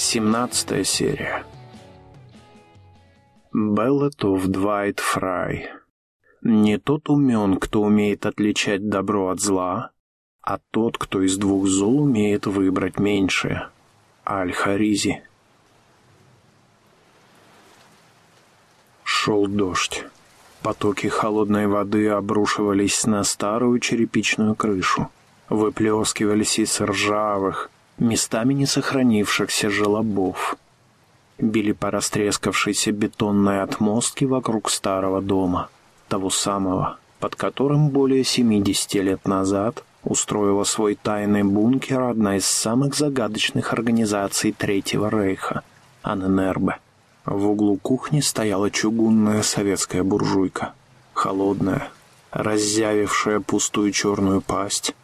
17 серия. Беллетов Двайт Фрай. Не тот умен, кто умеет отличать добро от зла, а тот, кто из двух зол умеет выбрать меньшее. Аль-Харизи. Шел дождь. Потоки холодной воды обрушивались на старую черепичную крышу, выплескивались из ржавых, местами не сохранившихся желобов. Били по растрескавшейся бетонной отмостке вокруг старого дома, того самого, под которым более 70 лет назад устроила свой тайный бункер одна из самых загадочных организаций Третьего Рейха — Анненербе. В углу кухни стояла чугунная советская буржуйка, холодная, разъявившая пустую черную пасть,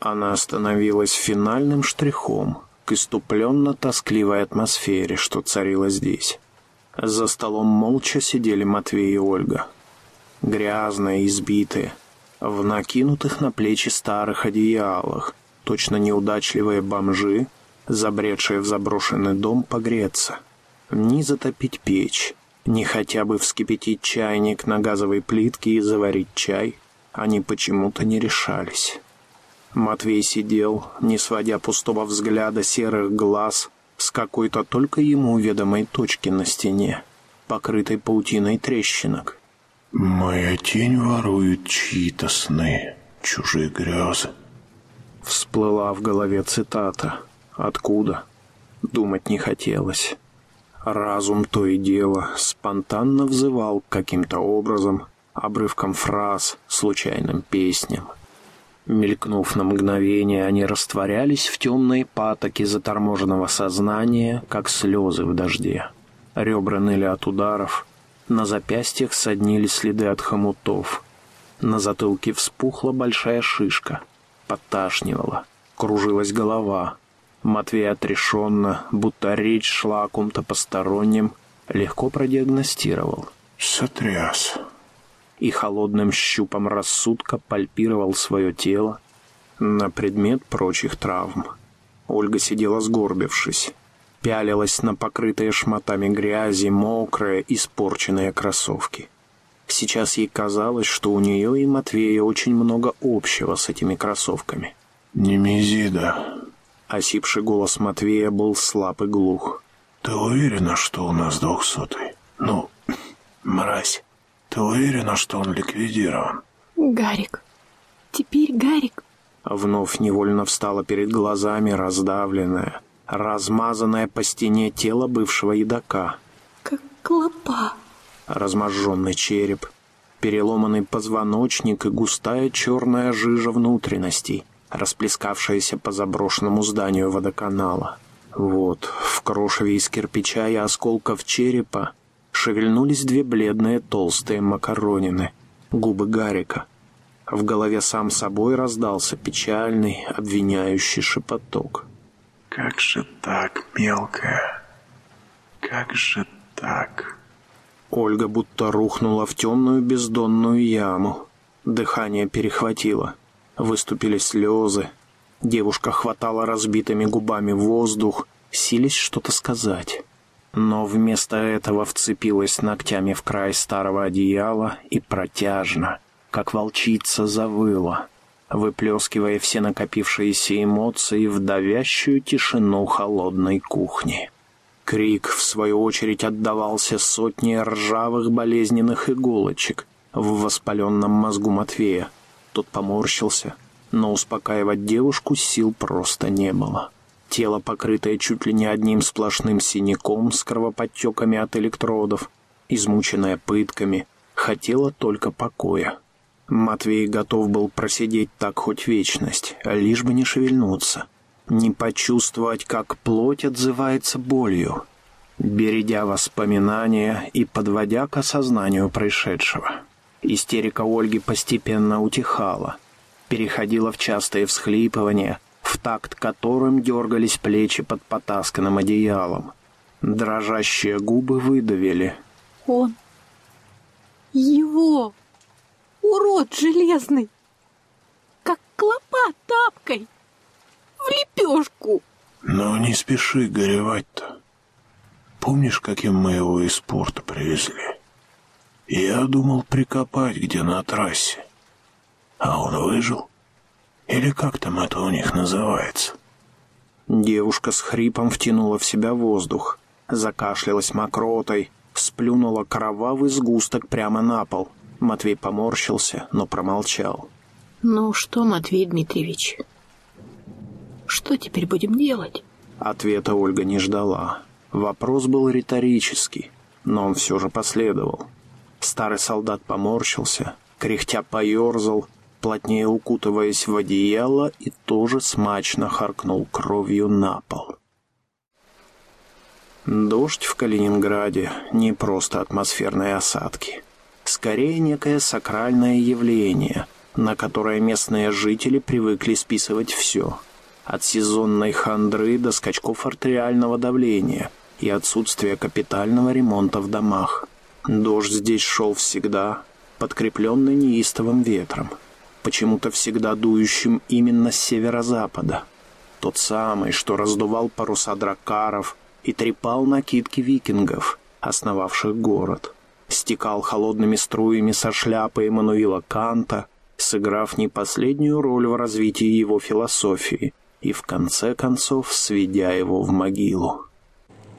она остановилась финальным штрихом к иступленно-тоскливой атмосфере, что царила здесь. За столом молча сидели Матвей и Ольга. Грязные, избитые, в накинутых на плечи старых одеялах, точно неудачливые бомжи, забредшие в заброшенный дом погреться. Ни затопить печь, ни хотя бы вскипятить чайник на газовой плитке и заварить чай они почему-то не решались. Матвей сидел, не сводя пустого взгляда серых глаз с какой-то только ему ведомой точки на стене, покрытой паутиной трещинок. «Моя тень ворует чьи-то сны, чужие грезы». Всплыла в голове цитата. «Откуда?» Думать не хотелось. Разум то и дело спонтанно взывал каким-то образом, обрывком фраз, случайным песням. Мелькнув на мгновение, они растворялись в темной патоке заторможенного сознания, как слезы в дожде. Ребра ныли от ударов, на запястьях соднили следы от хомутов. На затылке вспухла большая шишка, подташнивала, кружилась голова. Матвей отрешенно, будто речь шла о ком-то постороннем, легко продиагностировал. «Сотряс», и холодным щупом рассудка пальпировал свое тело на предмет прочих травм. Ольга сидела сгорбившись, пялилась на покрытые шматами грязи, мокрые, испорченные кроссовки. Сейчас ей казалось, что у нее и Матвея очень много общего с этими кроссовками. «Немезида», — осипший голос Матвея был слаб и глух. «Ты уверена, что у нас двухсотый? Ну, мразь». Ты уверена, что он ликвидирован? Гарик. Теперь Гарик. Вновь невольно встала перед глазами раздавленная, размазанная по стене тело бывшего едока. Как клопа. Разможженный череп, переломанный позвоночник и густая черная жижа внутренностей, расплескавшаяся по заброшенному зданию водоканала. Вот, в крошеве из кирпича и осколков черепа шевельнулись две бледные толстые макаронины, губы Гарика. В голове сам собой раздался печальный, обвиняющий шепоток. «Как же так, мелкая? Как же так?» Ольга будто рухнула в темную бездонную яму. Дыхание перехватило. Выступили слезы. Девушка хватала разбитыми губами воздух, сились что-то сказать но вместо этого вцепилась ногтями в край старого одеяла и протяжно, как волчица, завыла, выплескивая все накопившиеся эмоции в давящую тишину холодной кухни. Крик, в свою очередь, отдавался сотни ржавых болезненных иголочек в воспаленном мозгу Матвея. Тот поморщился, но успокаивать девушку сил просто не было. Тело, покрытое чуть ли не одним сплошным синяком с кровоподтеками от электродов, измученное пытками, хотело только покоя. Матвей готов был просидеть так хоть вечность, лишь бы не шевельнуться, не почувствовать, как плоть отзывается болью, бередя воспоминания и подводя к осознанию происшедшего. Истерика Ольги постепенно утихала, переходила в частые всхлипывания, в такт которым дергались плечи под потасканным одеялом. Дрожащие губы выдавили. «Он! Его! Урод железный! Как клопа тапкой! В лепешку!» «Ну, не спеши горевать-то. помнишь, каким мы его из порта привезли? Я думал прикопать где на трассе. А он выжил? Или как там это у них называется?» Девушка с хрипом втянула в себя воздух, закашлялась мокротой, сплюнула кровавый сгусток прямо на пол. Матвей поморщился, но промолчал. Ну что, Матвей Дмитриевич, что теперь будем делать? Ответа Ольга не ждала. Вопрос был риторический, но он все же последовал. Старый солдат поморщился, кряхтя поерзал, плотнее укутываясь в одеяло и тоже смачно харкнул кровью на пол. Дождь в Калининграде — не просто атмосферные осадки. Скорее, некое сакральное явление, на которое местные жители привыкли списывать все. От сезонной хандры до скачков артериального давления и отсутствия капитального ремонта в домах. Дождь здесь шел всегда, подкрепленный неистовым ветром, почему-то всегда дующим именно с северо-запада. Тот самый, что раздувал паруса дракаров — и трепал накидки викингов, основавших город. Стекал холодными струями со шляпы Эммануила Канта, сыграв не последнюю роль в развитии его философии и, в конце концов, сведя его в могилу.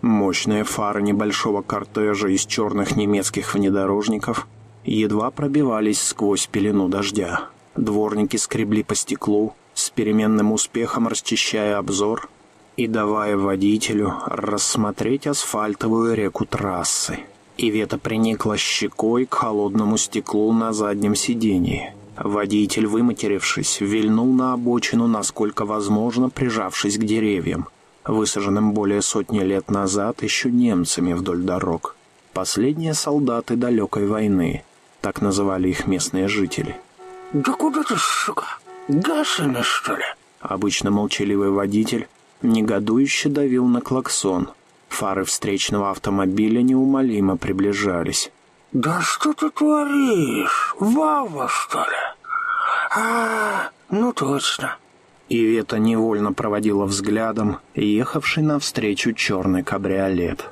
Мощные фары небольшого кортежа из черных немецких внедорожников едва пробивались сквозь пелену дождя. Дворники скребли по стеклу, с переменным успехом расчищая обзор и давая водителю рассмотреть асфальтовую реку трассы. Ивета приникла щекой к холодному стеклу на заднем сидении. Водитель, выматерившись, вильнул на обочину, насколько возможно, прижавшись к деревьям, высаженным более сотни лет назад еще немцами вдоль дорог. Последние солдаты далекой войны, так называли их местные жители. «Да куда ты, сука? Гашина, что ли?» Обычно молчаливый водитель негодующе давил на клаксон. Фары встречного автомобиля неумолимо приближались. «Да что ты творишь? Вава, что ли?» «А, ну точно». Ивета невольно проводила взглядом ехавший навстречу черный кабриолет.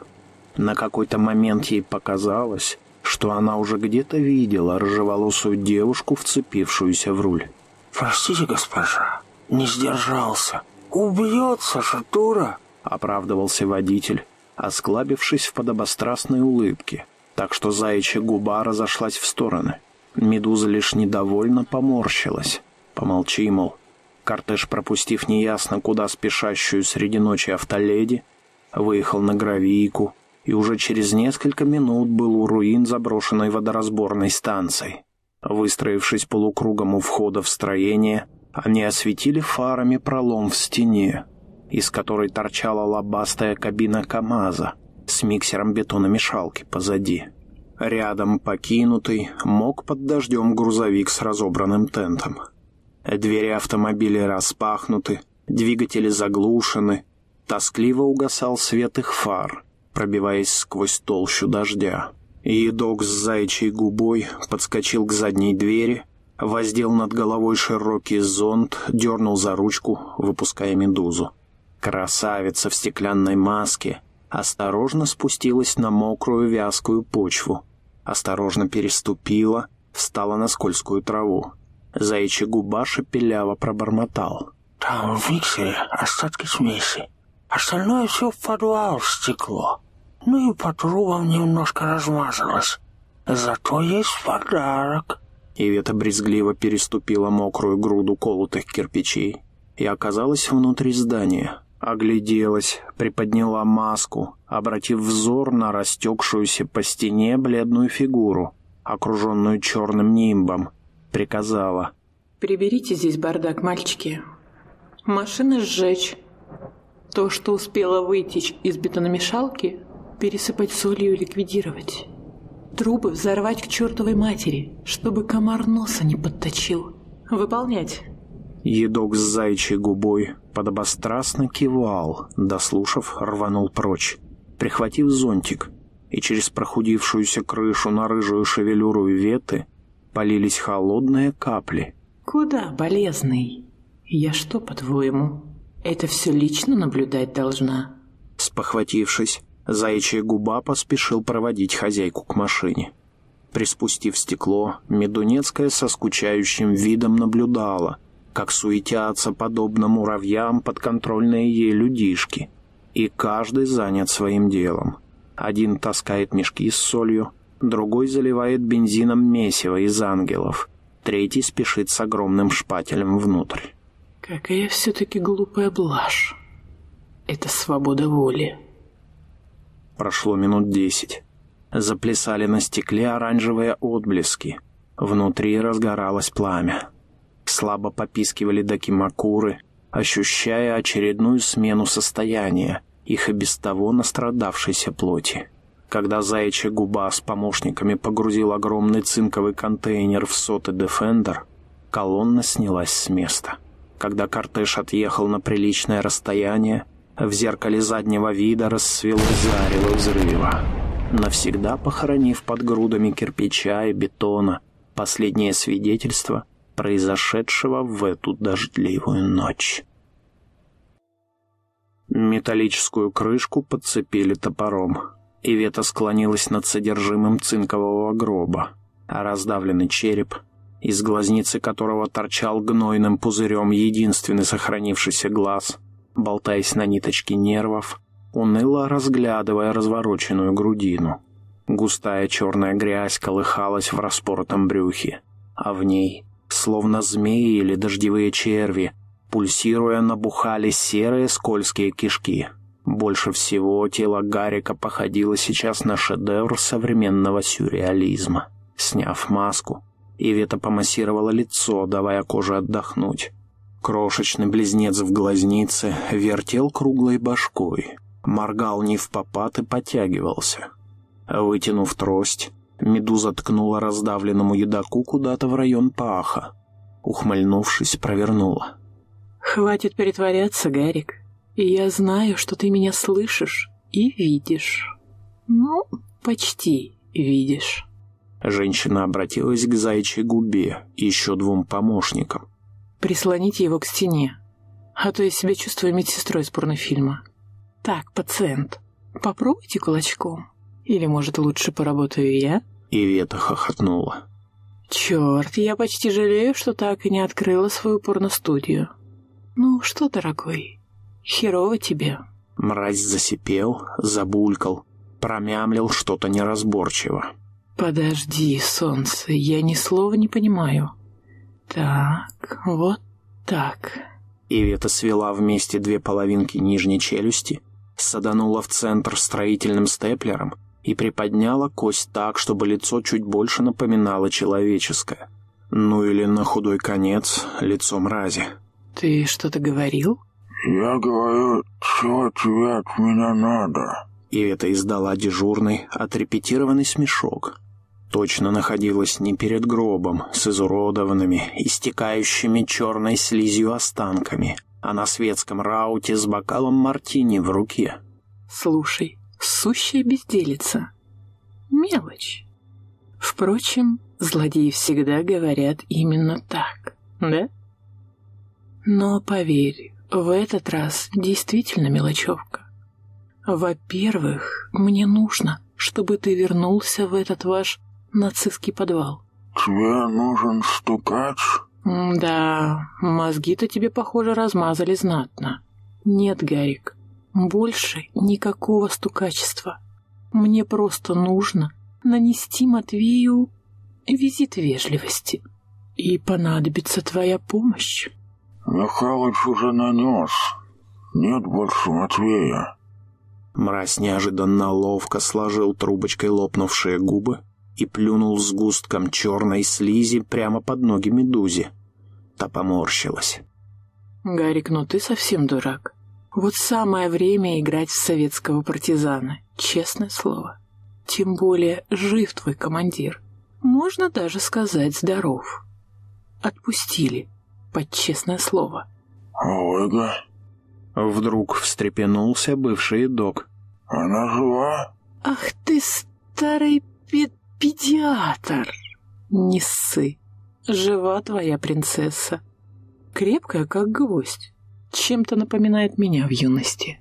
На какой-то момент ей показалось, что она уже где-то видела рыжеволосую девушку, вцепившуюся в руль. «Простите, госпожа, не сдержался», «Убьется же, дура!» — оправдывался водитель, осклабившись в подобострастной улыбке, так что заячья губа разошлась в стороны. Медуза лишь недовольно поморщилась. Помолчи, мол. Кортеж, пропустив неясно куда спешащую среди ночи автоледи, выехал на гравийку и уже через несколько минут был у руин заброшенной водоразборной станции. Выстроившись полукругом у входа в строение, они осветили фарами пролом в стене, из которой торчала лобастая кабина КамАЗа с миксером бетономешалки позади. Рядом покинутый мог под дождем грузовик с разобранным тентом. Двери автомобиля распахнуты, двигатели заглушены, тоскливо угасал свет их фар, пробиваясь сквозь толщу дождя. Едок с заячьей губой подскочил к задней двери, воздел над головой широкий зонт, дернул за ручку, выпуская медузу. Красавица в стеклянной маске осторожно спустилась на мокрую вязкую почву, осторожно переступила, встала на скользкую траву. Заячья губа шепеляво пробормотал. «Там в миксере остатки смеси. Остальное все в подвал стекло. Ну и по трубам немножко размазалось. Зато есть подарок». Ивета брезгливо переступила мокрую груду колотых кирпичей и оказалась внутри здания. Огляделась, приподняла маску, обратив взор на растекшуюся по стене бледную фигуру, окруженную черным нимбом, приказала. «Приберите здесь бардак, мальчики. Машины сжечь. То, что успело вытечь из бетономешалки, пересыпать солью и ликвидировать». Трубы взорвать к чертовой матери, чтобы комар носа не подточил. Выполнять. Едок с зайчьей губой подобострастно кивал, дослушав, рванул прочь, прихватив зонтик, и через прохудившуюся крышу на рыжую шевелюру веты полились холодные капли. «Куда, болезный? Я что, по-твоему, это все лично наблюдать должна?» Спохватившись, Заячья губа поспешил проводить хозяйку к машине. Приспустив стекло, Медунецкая со скучающим видом наблюдала, как суетятся подобно муравьям подконтрольные ей людишки, и каждый занят своим делом. Один таскает мешки с солью, другой заливает бензином месиво из ангелов, третий спешит с огромным шпателем внутрь. Какая все-таки глупая блажь. Это свобода воли. Прошло минут десять. Заплясали на стекле оранжевые отблески. Внутри разгоралось пламя. Слабо попискивали докимакуры, ощущая очередную смену состояния, их и без того настрадавшейся плоти. Когда заячья губа с помощниками погрузил огромный цинковый контейнер в соты Defender, колонна снялась с места. Когда кортеж отъехал на приличное расстояние, в зеркале заднего вида расцвело зарево взрыва, навсегда похоронив под грудами кирпича и бетона последнее свидетельство произошедшего в эту дождливую ночь. Металлическую крышку подцепили топором. Ивета склонилась над содержимым цинкового гроба, а раздавленный череп, из глазницы которого торчал гнойным пузырем единственный сохранившийся глаз, болтаясь на ниточке нервов, уныло разглядывая развороченную грудину. Густая черная грязь колыхалась в распоротом брюхе, а в ней, словно змеи или дождевые черви, пульсируя набухали серые скользкие кишки. Больше всего тело Гарика походило сейчас на шедевр современного сюрреализма. Сняв маску, Ивета помассировала лицо, давая коже отдохнуть. Крошечный близнец в глазнице вертел круглой башкой, моргал не в попад и потягивался. Вытянув трость, медуза ткнула раздавленному едоку куда-то в район паха. Ухмыльнувшись, провернула. «Хватит притворяться, Гарик. Я знаю, что ты меня слышишь и видишь. Ну, почти видишь». Женщина обратилась к зайчьей губе и еще двум помощникам. «Прислоните его к стене, а то я себя чувствую медсестрой из порнофильма. Так, пациент, попробуйте кулачком. Или, может, лучше поработаю я?» Ивета хохотнула. «Черт, я почти жалею, что так и не открыла свою порностудию. Ну что, дорогой, херово тебе». Мразь засипел, забулькал, промямлил что-то неразборчиво. «Подожди, солнце, я ни слова не понимаю. Так, вот так». Ивета свела вместе две половинки нижней челюсти, саданула в центр строительным степлером и приподняла кость так, чтобы лицо чуть больше напоминало человеческое. Ну или на худой конец лицо мрази. «Ты что-то говорил?» «Я говорю, чего тебе от меня надо?» Ивета издала дежурный, отрепетированный смешок. Точно находилась не перед гробом с изуродованными, истекающими черной слизью останками, а на светском рауте с бокалом мартини в руке. «Слушай, сущая безделица. Мелочь. Впрочем, злодеи всегда говорят именно так, да? Но поверь, в этот раз действительно мелочевка. Во-первых, мне нужно, чтобы ты вернулся в этот ваш нацистский подвал. «Тебе нужен стукач?» «Да, мозги-то тебе, похоже, размазали знатно. Нет, Гарик, больше никакого стукачества. Мне просто нужно нанести Матвею визит вежливости. И понадобится твоя помощь». «Михалыч уже нанес. Нет больше Матвея». Мразь неожиданно ловко сложил трубочкой лопнувшие губы и плюнул сгустком черной слизи прямо под ноги медузе. Та поморщилась. «Гарик, ну ты совсем дурак. Вот самое время играть в советского партизана, честное слово. Тем более жив твой командир. Можно даже сказать здоров. Отпустили, под честное слово». «Ольга?» Вдруг встрепенулся бывший док. «Она жива?» «Ах ты, старый пед педиатр!» «Не ссы. Жива твоя принцесса. Крепкая, как гвоздь. Чем-то напоминает меня в юности.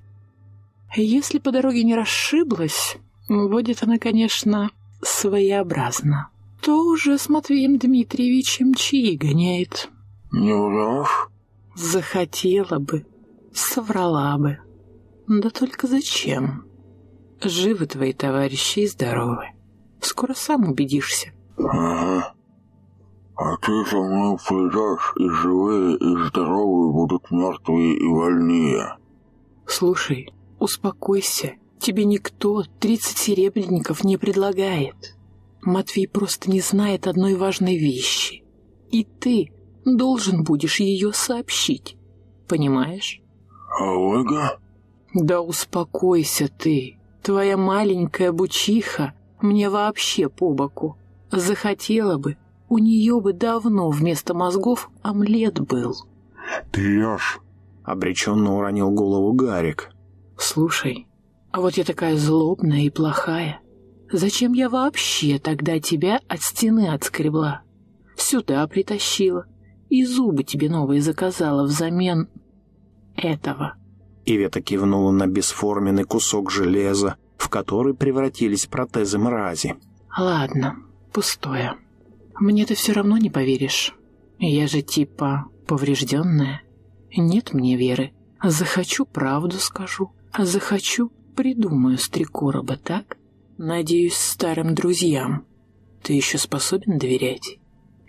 Если по дороге не расшиблась, будет она, конечно, своеобразна, то уже с Матвеем Дмитриевичем чаи гоняет. Не врешь? Захотела бы, соврала бы. Да только зачем? Живы твои товарищи и здоровы. Скоро сам убедишься. Ага. А ты за мной придешь, и живые, и здоровые будут мертвые и вольнее. Слушай, успокойся. Тебе никто тридцать серебряников не предлагает. Матвей просто не знает одной важной вещи. И ты должен будешь ее сообщить. Понимаешь? А Ольга? Да успокойся ты. Твоя маленькая бучиха мне вообще по боку. Захотела бы, у нее бы давно вместо мозгов омлет был. Ты ешь. Обреченно уронил голову Гарик. Слушай, а вот я такая злобная и плохая. Зачем я вообще тогда тебя от стены отскребла? Сюда притащила и зубы тебе новые заказала взамен этого. Ивета кивнула на бесформенный кусок железа, в который превратились протезы мрази. Ладно, пустое. Мне ты все равно не поверишь. Я же типа поврежденная. Нет мне веры. Захочу, правду скажу. А захочу, придумаю с три короба, так? Надеюсь, старым друзьям. Ты еще способен доверять?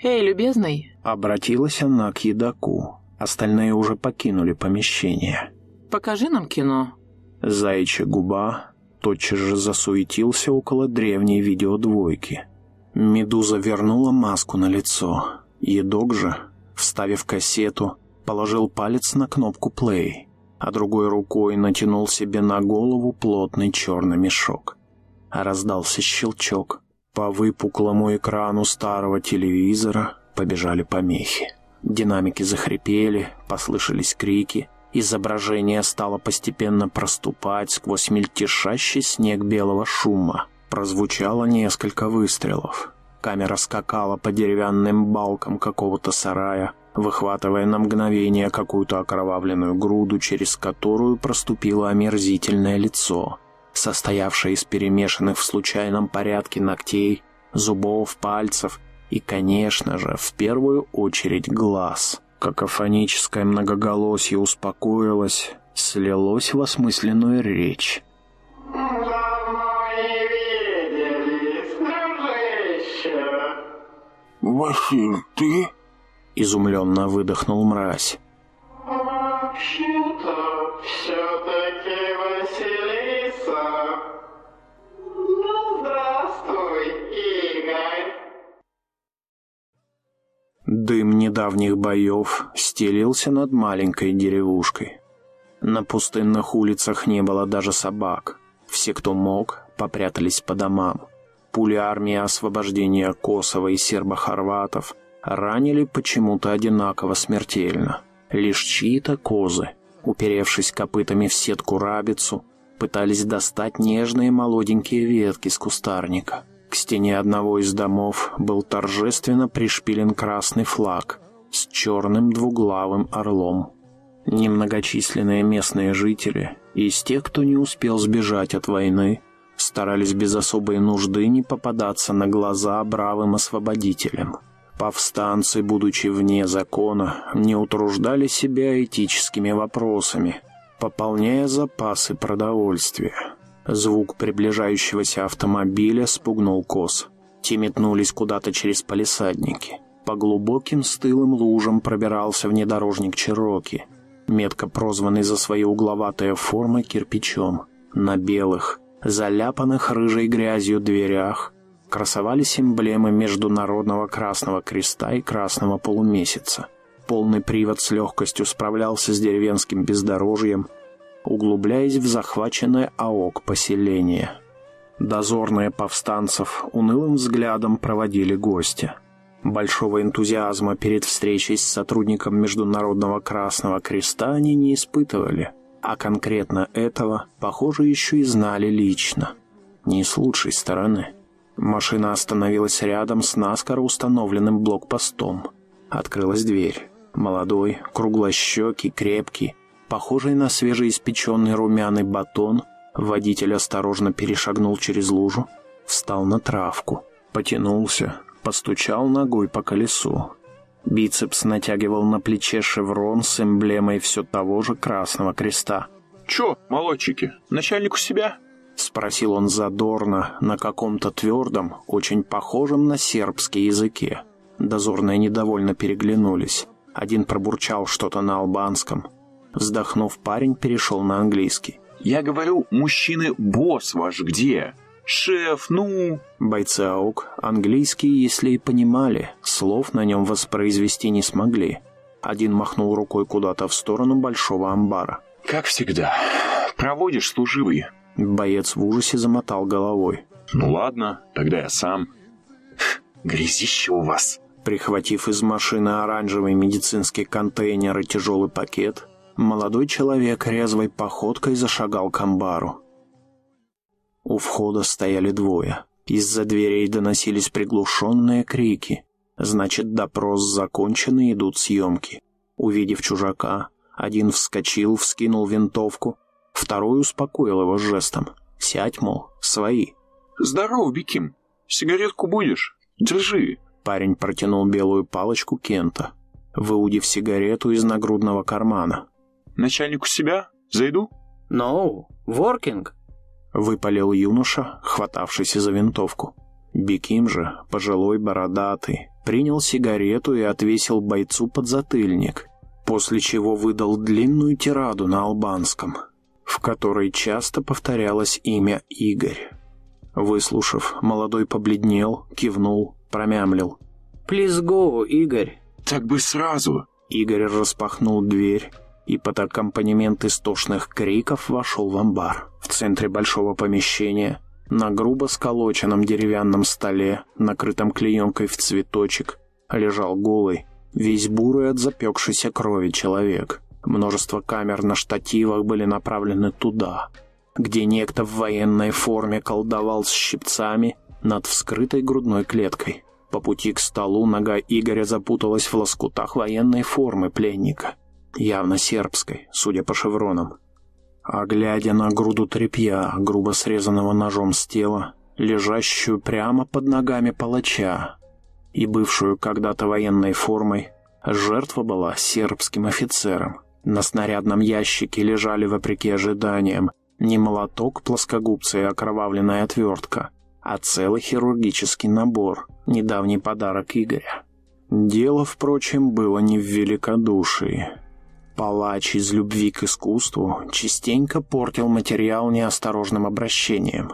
Эй, любезный! Обратилась она к едоку. Остальные уже покинули помещение. Покажи нам кино. Заячья губа тотчас же засуетился около древней видеодвойки. Медуза вернула маску на лицо. Едок же, вставив кассету, положил палец на кнопку «плей», а другой рукой натянул себе на голову плотный черный мешок. Раздался щелчок. По выпуклому экрану старого телевизора побежали помехи. Динамики захрипели, послышались крики, Изображение стало постепенно проступать сквозь мельтешащий снег белого шума. Прозвучало несколько выстрелов. Камера скакала по деревянным балкам какого-то сарая, выхватывая на мгновение какую-то окровавленную груду, через которую проступило омерзительное лицо, состоявшее из перемешанных в случайном порядке ногтей, зубов, пальцев и, конечно же, в первую очередь глаз. Какофоническое многоголосие успокоилось, слилось в осмысленную речь. «Василь, ты?» — изумленно выдохнул мразь. «Вообще-то, все-таки Василиса. Ну, здравствуй, Игорь». Дым недавних боев стелился над маленькой деревушкой. На пустынных улицах не было даже собак. Все, кто мог, попрятались по домам. Пули армии освобождения Косово и сербо-хорватов ранили почему-то одинаково смертельно. Лишь чьи-то козы, уперевшись копытами в сетку рабицу, пытались достать нежные молоденькие ветки с кустарника. К стене одного из домов был торжественно пришпилен красный флаг с черным двуглавым орлом. Немногочисленные местные жители, из тех, кто не успел сбежать от войны, старались без особой нужды не попадаться на глаза бравым освободителям. Повстанцы, будучи вне закона, не утруждали себя этическими вопросами, пополняя запасы продовольствия. Звук приближающегося автомобиля спугнул коз. Те метнулись куда-то через палисадники. По глубоким стылым лужам пробирался внедорожник Чироки, метко прозванный за свои угловатые формы кирпичом. На белых, заляпанных рыжей грязью дверях красовались эмблемы Международного Красного Креста и Красного Полумесяца. Полный привод с легкостью справлялся с деревенским бездорожьем, углубляясь в захваченное АОК поселение. Дозорные повстанцев унылым взглядом проводили гостя. Большого энтузиазма перед встречей с сотрудником Международного Красного Креста они не испытывали, а конкретно этого, похоже, еще и знали лично. Не с лучшей стороны. Машина остановилась рядом с наскоро установленным блокпостом. Открылась дверь. Молодой, круглощекий, крепкий, похожий на свежеиспеченный румяный батон, Водитель осторожно перешагнул через лужу, встал на травку, потянулся, постучал ногой по колесу. Бицепс натягивал на плече шеврон с эмблемой все того же Красного Креста. «Чё, молодчики, начальник у себя?» — спросил он задорно, на каком-то твердом, очень похожем на сербский языке. Дозорные недовольно переглянулись. Один пробурчал что-то на албанском. Вздохнув, парень перешел на английский. «Я говорю, мужчины, босс ваш где? Шеф, ну...» Бойцы АУК английский, если и понимали, слов на нем воспроизвести не смогли. Один махнул рукой куда-то в сторону большого амбара. «Как всегда. Проводишь служивый?» Боец в ужасе замотал головой. «Ну ладно, тогда я сам». «Грязище у вас!» Прихватив из машины оранжевый медицинский контейнер и тяжелый пакет, молодой человек резвой походкой зашагал к амбару. У входа стояли двое. Из-за дверей доносились приглушенные крики. Значит, допрос закончен и идут съемки. Увидев чужака, один вскочил, вскинул винтовку, второй успокоил его жестом. «Сядь, мол, свои». «Здорово, Биким. Сигаретку будешь? Держи». Парень протянул белую палочку Кента, выудив сигарету из нагрудного кармана. «Начальник у себя? Зайду?» «No, working», — выпалил юноша, хватавшийся за винтовку. Биким же, пожилой бородатый, принял сигарету и отвесил бойцу подзатыльник, после чего выдал длинную тираду на албанском, в которой часто повторялось имя Игорь. Выслушав, молодой побледнел, кивнул, промямлил. «Please go, Игорь». «Так бы сразу». Игорь распахнул дверь и под аккомпанемент истошных криков вошел в амбар. В центре большого помещения, на грубо сколоченном деревянном столе, накрытом клеенкой в цветочек, лежал голый, весь бурый от запекшейся крови человек. Множество камер на штативах были направлены туда, где некто в военной форме колдовал с щипцами над вскрытой грудной клеткой. По пути к столу нога Игоря запуталась в лоскутах военной формы пленника, явно сербской, судя по шевронам. А глядя на груду тряпья, грубо срезанного ножом с тела, лежащую прямо под ногами палача и бывшую когда-то военной формой, жертва была сербским офицером. На снарядном ящике лежали, вопреки ожиданиям, не молоток плоскогубца и окровавленная отвертка, а целый хирургический набор, недавний подарок Игоря. Дело, впрочем, было не в великодушии. Палач из любви к искусству частенько портил материал неосторожным обращением.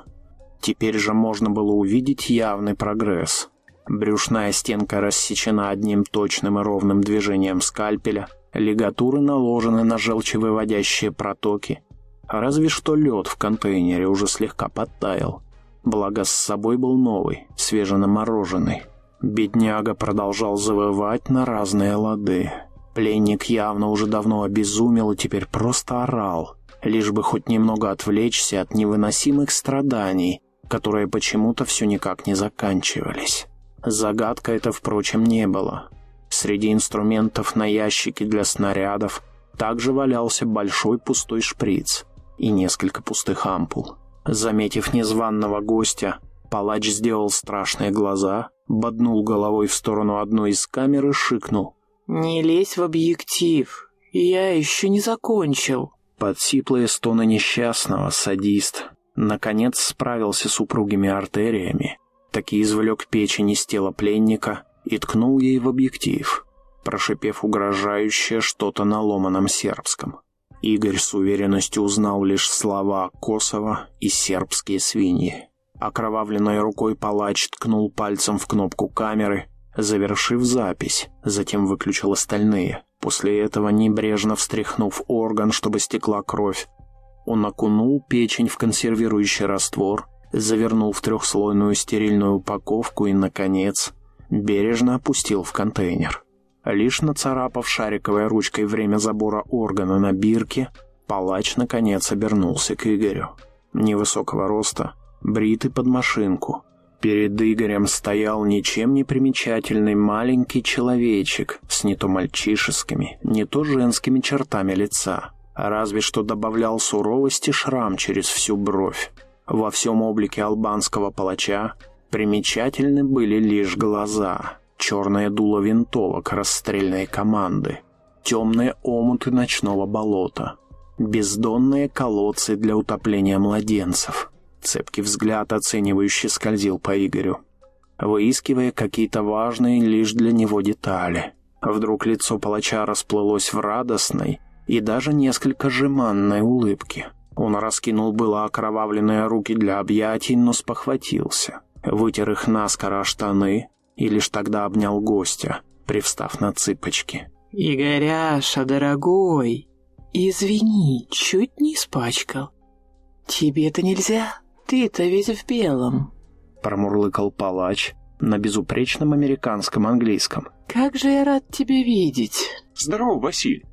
Теперь же можно было увидеть явный прогресс. Брюшная стенка рассечена одним точным и ровным движением скальпеля, лигатуры наложены на желчевыводящие протоки, разве что лед в контейнере уже слегка подтаял. Благо с собой был новый, свеженамороженный. Бедняга продолжал завывать на разные лады. Пленник явно уже давно обезумел и теперь просто орал, лишь бы хоть немного отвлечься от невыносимых страданий, которые почему-то все никак не заканчивались. Загадка это, впрочем, не было. Среди инструментов на ящике для снарядов также валялся большой пустой шприц и несколько пустых ампул. Заметив незваного гостя, палач сделал страшные глаза, боднул головой в сторону одной из камер и шикнул. «Не лезь в объектив, я еще не закончил». Под сиплые стоны несчастного садист наконец справился с упругими артериями, таки извлек печень из тела пленника и ткнул ей в объектив, прошипев угрожающее что-то на ломаном сербском. Игорь с уверенностью узнал лишь слова «Косово» и «сербские свиньи». Окровавленной рукой палач ткнул пальцем в кнопку камеры, завершив запись, затем выключил остальные. После этого, небрежно встряхнув орган, чтобы стекла кровь, он окунул печень в консервирующий раствор, завернул в трехслойную стерильную упаковку и, наконец, бережно опустил в контейнер. Лишь нацарапав шариковой ручкой время забора органа на бирке, палач наконец обернулся к Игорю. Невысокого роста, бритый под машинку. Перед Игорем стоял ничем не примечательный маленький человечек с не то мальчишескими, не то женскими чертами лица. Разве что добавлял суровости шрам через всю бровь. Во всем облике албанского палача примечательны были лишь глаза, черное дуло винтовок расстрельной команды, темные омуты ночного болота, бездонные колодцы для утопления младенцев. Цепкий взгляд оценивающий скользил по Игорю, выискивая какие-то важные лишь для него детали. Вдруг лицо палача расплылось в радостной и даже несколько жеманной улыбке. Он раскинул было окровавленные руки для объятий, но спохватился. Вытер их наскоро штаны и лишь тогда обнял гостя, привстав на цыпочки. «Игоряша, дорогой, извини, чуть не испачкал. Тебе-то нельзя, ты-то весь в белом», — промурлыкал палач на безупречном американском английском. «Как же я рад тебя видеть!» «Здорово, Василь!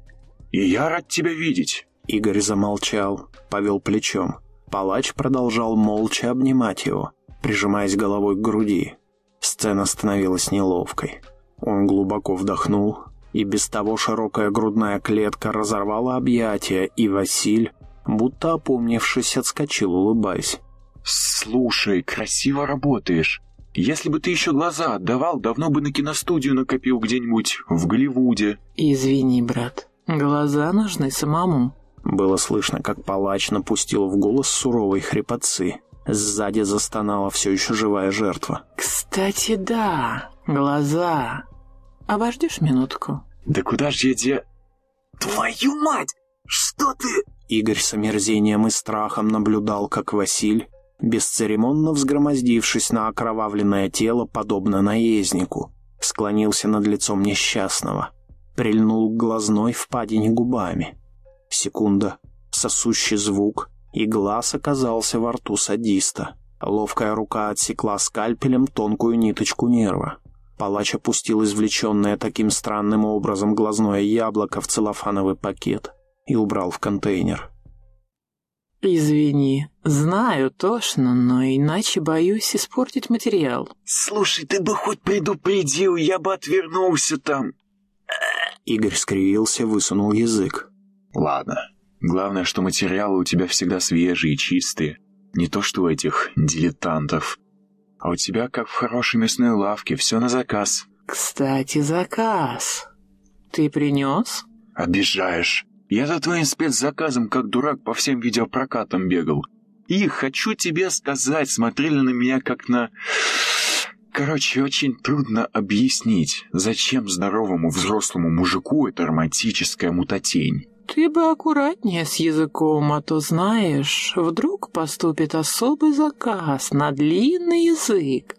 И я рад тебя видеть!» Игорь замолчал, повел плечом. Палач продолжал молча обнимать его, прижимаясь головой к груди. Сцена становилась неловкой. Он глубоко вдохнул, и без того широкая грудная клетка разорвала объятия, и Василь, будто опомнившись, отскочил, улыбаясь. «Слушай, красиво работаешь. Если бы ты еще глаза отдавал, давно бы на киностудию накопил где-нибудь в Голливуде». «Извини, брат, глаза нужны самому». Было слышно, как палач напустил в голос суровой хрипотцы. Сзади застонала все еще живая жертва. «Кстати, да, глаза. Обождешь минутку?» «Да куда ж я де...» «Твою мать! Что ты...» Игорь с омерзением и страхом наблюдал, как Василь, бесцеремонно взгромоздившись на окровавленное тело, подобно наезднику, склонился над лицом несчастного, прильнул к глазной впадине губами. Секунда, сосущий звук, и глаз оказался во рту садиста. Ловкая рука отсекла скальпелем тонкую ниточку нерва. Палач опустил извлеченное таким странным образом глазное яблоко в целлофановый пакет и убрал в контейнер. «Извини, знаю тошно, но иначе боюсь испортить материал». «Слушай, ты бы хоть предупредил, я бы отвернулся там». Игорь скривился, высунул язык. «Ладно. Главное, что материалы у тебя всегда свежие и чистые. Не то что у этих дилетантов. А у тебя, как в хорошей мясной лавке, все на заказ». «Кстати, заказ. Ты принес?» «Обижаешь. Я за твоим спецзаказом, как дурак, по всем видеопрокатам бегал. И, хочу тебе сказать, смотрели на меня как на... Короче, очень трудно объяснить, зачем здоровому взрослому мужику эта романтическая мутатень. «Ты бы аккуратнее с языком, а то, знаешь, вдруг поступит особый заказ на длинный язык.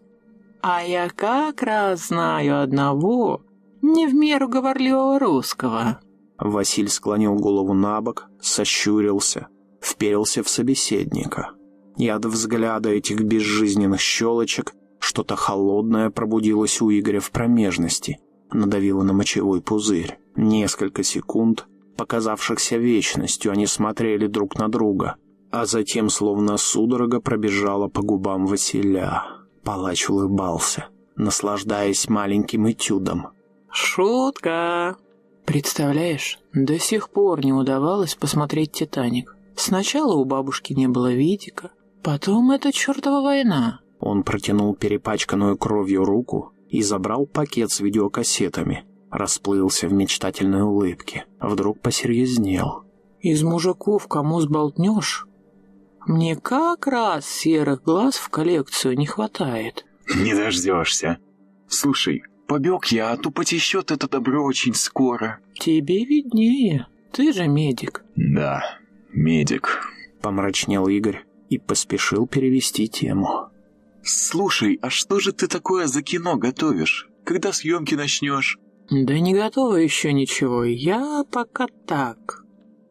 А я как раз знаю одного, не в меру говорливого русского». Василь склонил голову на бок, сощурился, вперился в собеседника. И от взгляда этих безжизненных щелочек что-то холодное пробудилось у Игоря в промежности, надавило на мочевой пузырь. Несколько секунд, показавшихся вечностью, они смотрели друг на друга, а затем словно судорога пробежала по губам Василя. Палач улыбался, наслаждаясь маленьким этюдом. «Шутка!» Представляешь, до сих пор не удавалось посмотреть «Титаник». Сначала у бабушки не было видика, потом эта чертова война. Он протянул перепачканную кровью руку и забрал пакет с видеокассетами. Расплылся в мечтательной улыбке. Вдруг посерьезнел. «Из мужиков кому сболтнешь? Мне как раз серых глаз в коллекцию не хватает». «Не дождешься. Слушай, побег я, а то потещет это добро очень скоро». «Тебе виднее. Ты же медик». «Да, медик», — помрачнел Игорь и поспешил перевести тему. «Слушай, а что же ты такое за кино готовишь? Когда съемки начнешь?» «Да не готово еще ничего. Я пока так.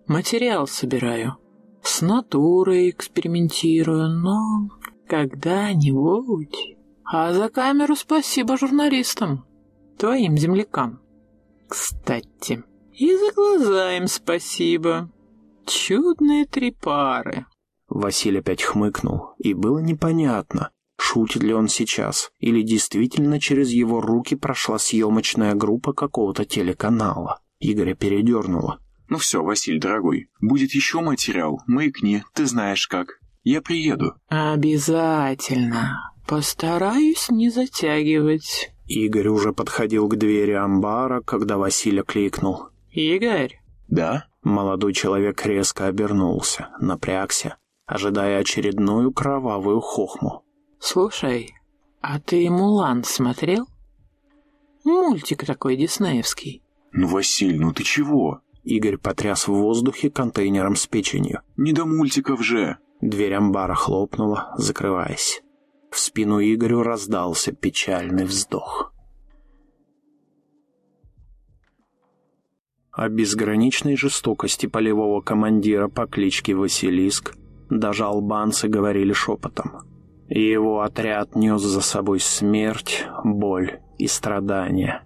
Материал собираю. С натурой экспериментирую, но когда-нибудь... А за камеру спасибо журналистам, твоим землякам. Кстати, и за глаза им спасибо. Чудные три пары». Василий опять хмыкнул, и было непонятно, шутит ли он сейчас, или действительно через его руки прошла съемочная группа какого-то телеканала. Игоря передернуло. Ну все, Василий, дорогой, будет еще материал, маякни, ты знаешь как. Я приеду. Обязательно. Постараюсь не затягивать. Игорь уже подходил к двери амбара, когда Василий кликнул. Игорь? Да? Молодой человек резко обернулся, напрягся, ожидая очередную кровавую хохму. Слушай, а ты «Мулан» смотрел? Мультик такой диснеевский. Ну, Василь, ну ты чего? Игорь потряс в воздухе контейнером с печенью. Не до мультиков же. Дверь амбара хлопнула, закрываясь. В спину Игорю раздался печальный вздох. О безграничной жестокости полевого командира по кличке Василиск даже албанцы говорили шепотом. Его отряд нес за собой смерть, боль и страдания.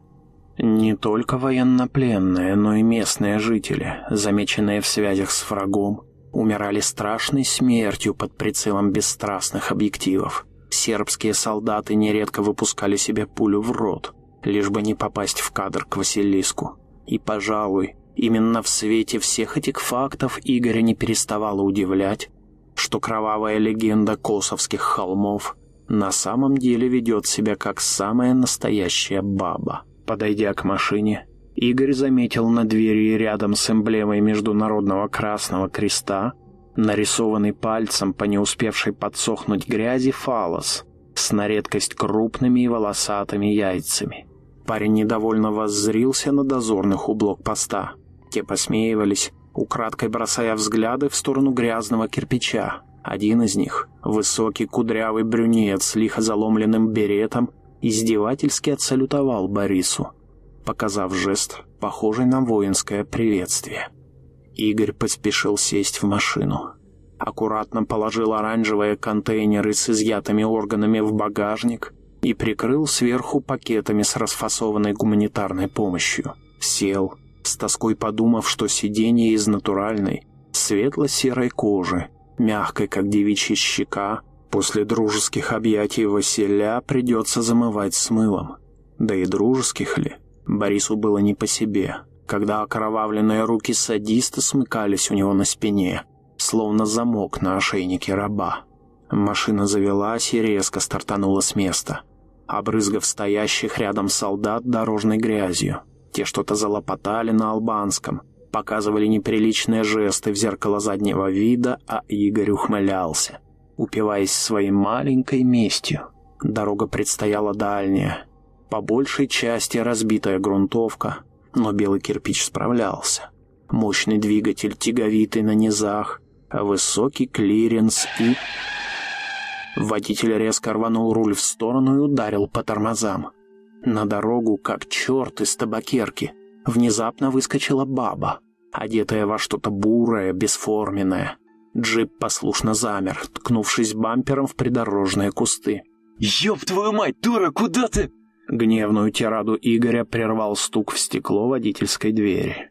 Не только военнопленные, но и местные жители, замеченные в связях с врагом, умирали страшной смертью под прицелом бесстрастных объективов. Сербские солдаты нередко выпускали себе пулю в рот, лишь бы не попасть в кадр к Василиску. И, пожалуй, именно в свете всех этих фактов Игоря не переставало удивлять, что кровавая легенда Косовских холмов на самом деле ведет себя как самая настоящая баба. Подойдя к машине, Игорь заметил на двери рядом с эмблемой Международного Красного Креста нарисованный пальцем по не успевшей подсохнуть грязи фалос с на редкость крупными и волосатыми яйцами. Парень недовольно воззрился на дозорных у блокпоста. Те посмеивались, украдкой бросая взгляды в сторону грязного кирпича. Один из них, высокий кудрявый брюнет с лихо заломленным беретом, издевательски отсалютовал Борису, показав жест, похожий на воинское приветствие. Игорь поспешил сесть в машину. Аккуратно положил оранжевые контейнеры с изъятыми органами в багажник и прикрыл сверху пакетами с расфасованной гуманитарной помощью. Сел, с тоской подумав, что сиденье из натуральной, светло-серой кожи, мягкой, как девичья щека, после дружеских объятий Василя придется замывать с мылом. Да и дружеских ли? Борису было не по себе, когда окровавленные руки садиста смыкались у него на спине, словно замок на ошейнике раба. Машина завелась и резко стартанула с места, обрызгав стоящих рядом солдат дорожной грязью. Те что-то залопотали на албанском, показывали неприличные жесты в зеркало заднего вида, а Игорь ухмылялся, упиваясь своей маленькой местью. Дорога предстояла дальняя, по большей части разбитая грунтовка, но белый кирпич справлялся. Мощный двигатель тяговитый на низах, высокий клиренс и... Водитель резко рванул руль в сторону и ударил по тормозам. На дорогу, как черт из табакерки, внезапно выскочила баба, одетая во что-то бурое, бесформенное. Джип послушно замер, ткнувшись бампером в придорожные кусты. «Ёб твою мать, дура, куда ты?» Гневную тираду Игоря прервал стук в стекло водительской двери.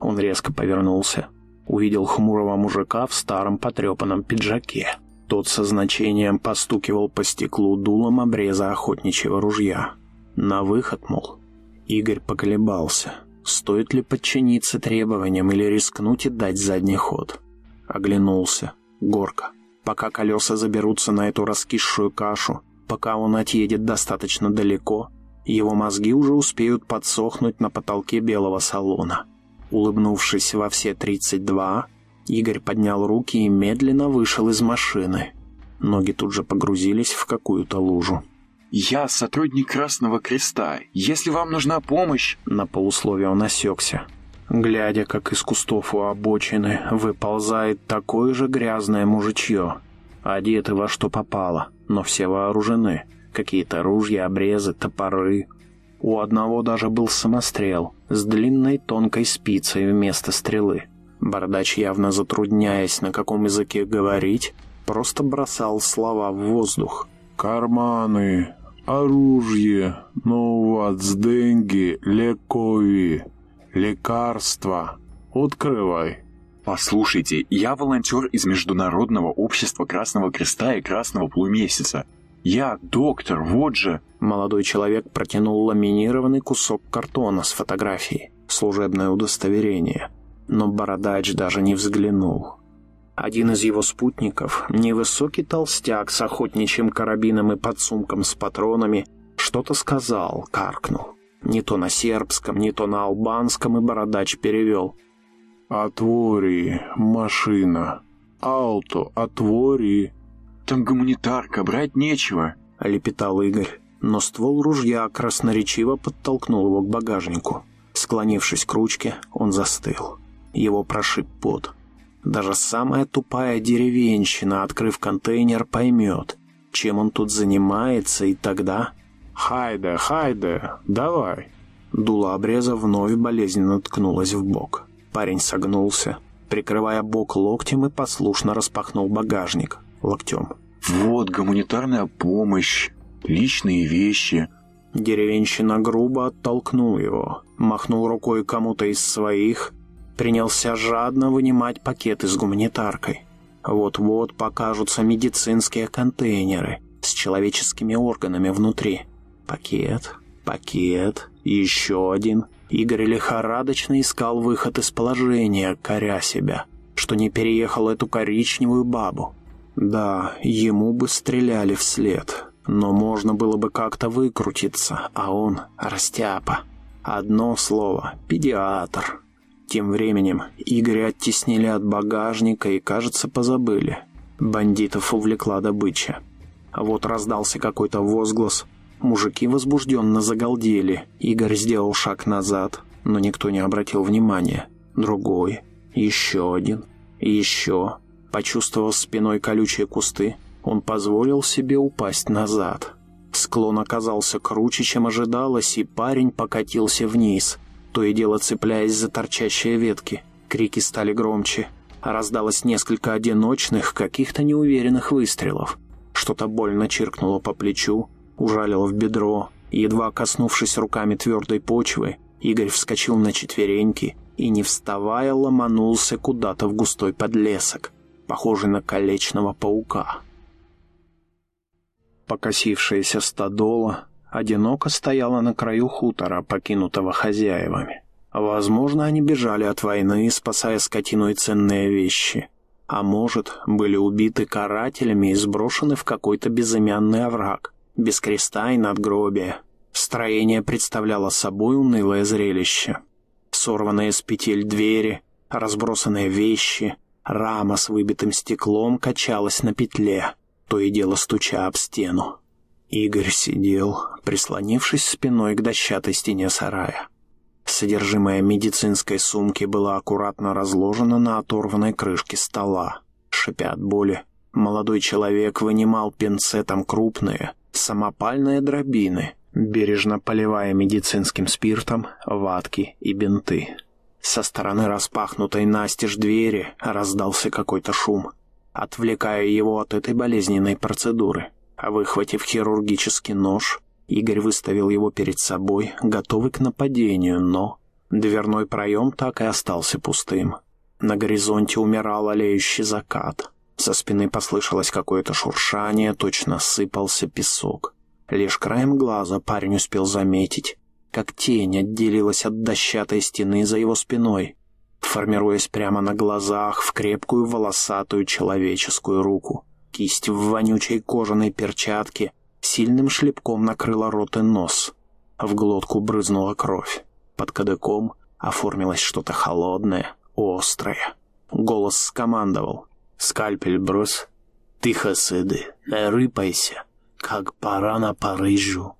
Он резко повернулся, увидел хмурого мужика в старом потрепанном пиджаке. Тот со значением постукивал по стеклу дулом обреза охотничьего ружья. На выход, мол. Игорь поколебался. Стоит ли подчиниться требованиям или рискнуть и дать задний ход? Оглянулся. Горка. Пока колеса заберутся на эту раскисшую кашу, пока он отъедет достаточно далеко, его мозги уже успеют подсохнуть на потолке белого салона. Улыбнувшись во все 32, Игорь поднял руки и медленно вышел из машины. Ноги тут же погрузились в какую-то лужу. «Я сотрудник Красного Креста. Если вам нужна помощь...» На полусловие он осекся. Глядя, как из кустов у обочины выползает такое же грязное мужичье, одеты во что попало, но все вооружены. Какие-то ружья, обрезы, топоры. У одного даже был самострел с длинной тонкой спицей вместо стрелы. Бородач, явно затрудняясь, на каком языке говорить, просто бросал слова в воздух. «Карманы, оружие, новац, деньги, лекови, лекарства. Открывай». «Послушайте, я волонтер из Международного общества Красного Креста и Красного Полумесяца. Я доктор, вот же...» Молодой человек протянул ламинированный кусок картона с фотографией. Служебное удостоверение. но Бородач даже не взглянул. Один из его спутников, невысокий толстяк с охотничьим карабином и подсумком с патронами, что-то сказал, каркнул. Не то на сербском, не то на албанском, и Бородач перевел. «Отвори, машина. Алто, отвори». «Там гуманитарка, брать нечего», — лепетал Игорь. Но ствол ружья красноречиво подтолкнул его к багажнику. Склонившись к ручке, он застыл. Его прошиб пот. Даже самая тупая деревенщина, открыв контейнер, поймет, чем он тут занимается, и тогда... «Хайде, хайде, давай!» Дуло обреза вновь болезненно ткнулась в бок. Парень согнулся, прикрывая бок локтем и послушно распахнул багажник локтем. «Вот гуманитарная помощь, личные вещи». Деревенщина грубо оттолкнул его, махнул рукой кому-то из своих, принялся жадно вынимать пакеты с гуманитаркой. Вот-вот покажутся медицинские контейнеры с человеческими органами внутри. Пакет, пакет, еще один. Игорь лихорадочно искал выход из положения, коря себя, что не переехал эту коричневую бабу. Да, ему бы стреляли вслед, но можно было бы как-то выкрутиться, а он растяпа. Одно слово — педиатр. Тем временем Игоря оттеснили от багажника и, кажется, позабыли. Бандитов увлекла добыча. Вот раздался какой-то возглас. Мужики возбужденно загалдели. Игорь сделал шаг назад, но никто не обратил внимания. Другой, еще один, еще. Почувствовав спиной колючие кусты, он позволил себе упасть назад. Склон оказался круче, чем ожидалось, и парень покатился вниз, то и дело цепляясь за торчащие ветки. Крики стали громче. Раздалось несколько одиночных, каких-то неуверенных выстрелов. Что-то больно чиркнуло по плечу, ужалило в бедро, едва коснувшись руками твердой почвы, Игорь вскочил на четвереньки и, не вставая, ломанулся куда-то в густой подлесок, похожий на колечного паука. Покосившаяся стадола одиноко стояла на краю хутора, покинутого хозяевами. Возможно, они бежали от войны, спасая скотину и ценные вещи. А может, были убиты карателями и сброшены в какой-то безымянный овраг, без креста и надгробия. Строение представляло собой унылое зрелище. Сорванные с петель двери, разбросанные вещи, рама с выбитым стеклом качалась на петле, то и дело стуча об стену. Игорь сидел, прислонившись спиной к дощатой стене сарая. Содержимое медицинской сумки было аккуратно разложено на оторванной крышке стола. Шипя от боли, молодой человек вынимал пинцетом крупные, самопальные дробины, бережно поливая медицинским спиртом ватки и бинты. Со стороны распахнутой настежь двери раздался какой-то шум, отвлекая его от этой болезненной процедуры. Выхватив хирургический нож, Игорь выставил его перед собой, готовый к нападению, но... Дверной проем так и остался пустым. На горизонте умирал олеющий закат. Со спины послышалось какое-то шуршание, точно сыпался песок. Лишь краем глаза парень успел заметить, как тень отделилась от дощатой стены за его спиной, формируясь прямо на глазах в крепкую волосатую человеческую руку. Кисть в вонючей кожаной перчатке сильным шлепком накрыла рот и нос. В глотку брызнула кровь. Под кадыком оформилось что-то холодное, острое. Голос скомандовал. «Скальпель брось. Тихо сиди, не рыпайся, как пора на Парижу».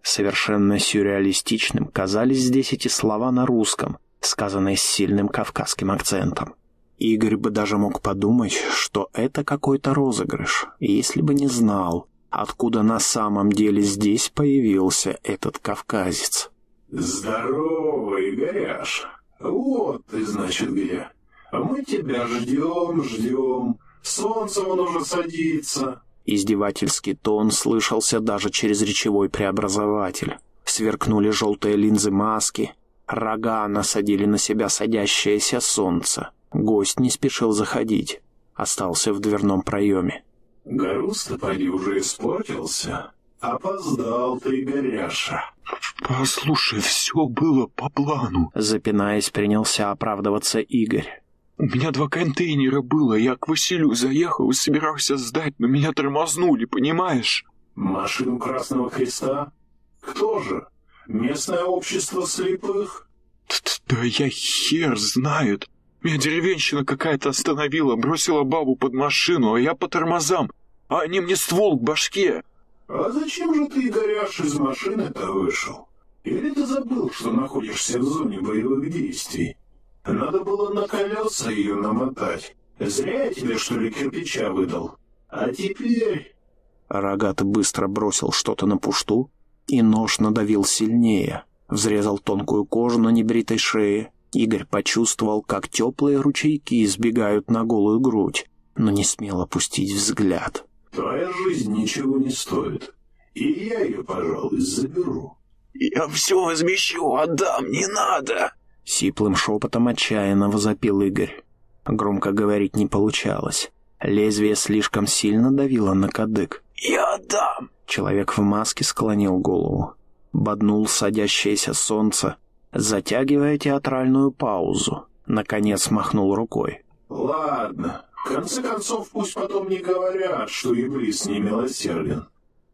Совершенно сюрреалистичным казались здесь эти слова на русском, сказанные с сильным кавказским акцентом. Игорь бы даже мог подумать, что это какой-то розыгрыш, если бы не знал, откуда на самом деле здесь появился этот кавказец. «Здорово, Игоряша! Вот ты, значит, где. Мы тебя ждем, ждем. Солнце вон уже садится». Издевательский тон слышался даже через речевой преобразователь. Сверкнули желтые линзы маски, рога насадили на себя садящееся солнце. Гость не спешил заходить, остался в дверном проеме. «Груз-то, поди, уже испортился. Опоздал ты, Горяша». Послушай, все было по плану. Запинаясь, принялся оправдываться Игорь. У меня два контейнера было, я к Василию заехал и собирался сдать, но меня тормознули, понимаешь? Машину Красного Креста? Кто же? Местное общество слепых? Да я хер знает. Меня деревенщина какая-то остановила, бросила бабу под машину, а я по тормозам, а они мне ствол к башке. А зачем же ты, горяш, из машины-то вышел? Или ты забыл, что находишься в зоне боевых действий? Надо было на колеса ее намотать. Зря я тебе, что ли, кирпича выдал. А теперь... Рогат быстро бросил что-то на пушту, и нож надавил сильнее, взрезал тонкую кожу на небритой шее. Игорь почувствовал, как теплые ручейки избегают на голую грудь, но не смел опустить взгляд. Твоя жизнь ничего не стоит, и я ее, пожалуй, заберу. Я все возмещу, отдам, не надо. Сиплым шепотом отчаянно возопил Игорь. Громко говорить не получалось. Лезвие слишком сильно давило на кадык. «Я отдам!» Человек в маске склонил голову. Боднул садящееся солнце, затягивая театральную паузу. Наконец махнул рукой. «Ладно, в конце концов пусть потом не говорят, что Иблис не милосерден.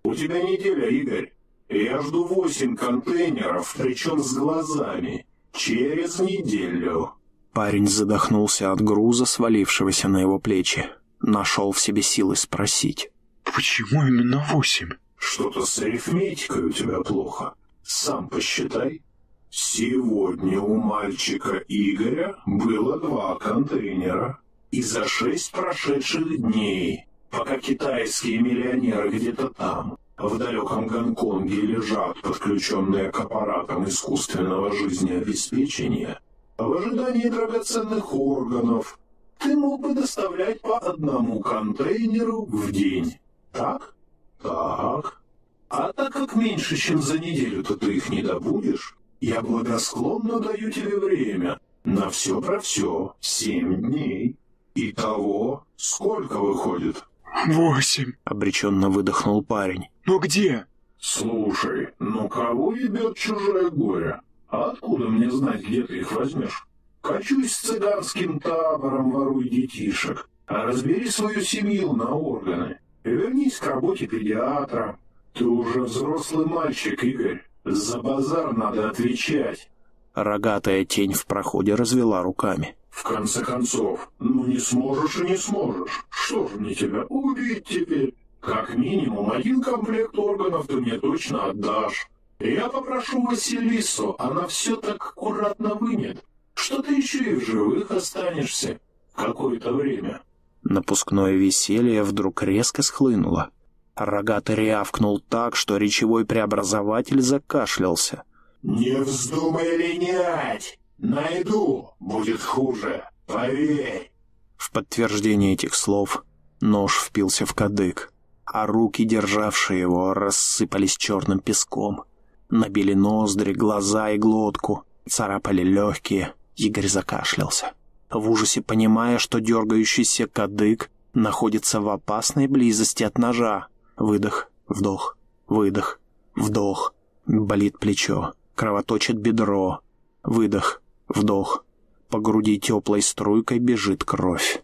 У тебя неделя, Игорь. Я жду восемь контейнеров, причем с глазами. Через неделю». Парень задохнулся от груза, свалившегося на его плечи. Нашел в себе силы спросить. «Почему именно восемь?» «Что-то с арифметикой у тебя плохо. Сам посчитай. Сегодня у мальчика Игоря было два контейнера. И за шесть прошедших дней, пока китайские миллионеры где-то там, в далеком Гонконге лежат, подключенные к аппаратам искусственного жизнеобеспечения, в ожидании драгоценных органов, ты мог бы доставлять по одному контейнеру в день. Так? Так. А так как меньше, чем за неделю-то ты их не добудешь, я благосклонно даю тебе время на все про все семь дней. Итого сколько выходит? «Восемь!» — обреченно выдохнул парень. «Но где?» «Слушай, ну кого ебет чужое горе? А откуда мне знать, где ты их возьмешь? Качусь с цыганским табором, воруй детишек, а разбери свою семью на органы. Вернись к работе педиатра. Ты уже взрослый мальчик, Игорь. За базар надо отвечать». Рогатая тень в проходе развела руками. «В конце концов, ну не сможешь и не сможешь. Что же мне тебя убить теперь? Как минимум один комплект органов ты мне точно отдашь. Я попрошу Василису, она все так аккуратно вынет, что ты еще и в живых останешься какое-то время». Напускное веселье вдруг резко схлынуло. Рогатый рявкнул так, что речевой преобразователь закашлялся. «Не вздумай линять! Найду, будет хуже, поверь!» В подтверждение этих слов нож впился в кадык, а руки, державшие его, рассыпались черным песком. Набили ноздри, глаза и глотку, царапали легкие. Игорь закашлялся, в ужасе понимая, что дергающийся кадык находится в опасной близости от ножа. Выдох, вдох, выдох, вдох. Болит плечо, кровоточит бедро. Выдох, вдох. По груди теплой струйкой бежит кровь.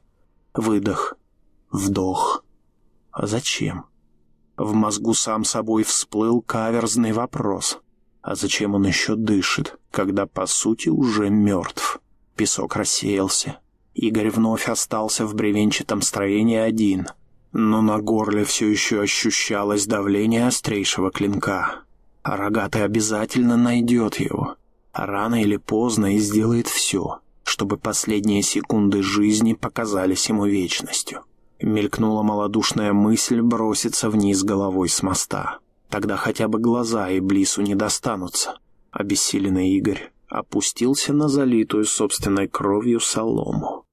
Выдох, вдох. А зачем? В мозгу сам собой всплыл каверзный вопрос. А зачем он еще дышит, когда по сути уже мертв? Песок рассеялся. Игорь вновь остался в бревенчатом строении один. Но на горле все еще ощущалось давление острейшего клинка. А рогатый обязательно найдет его. Рано или поздно и сделает все, чтобы последние секунды жизни показались ему вечностью. Мелькнула малодушная мысль броситься вниз головой с моста. Тогда хотя бы глаза и Блису не достанутся. Обессиленный Игорь опустился на залитую собственной кровью солому.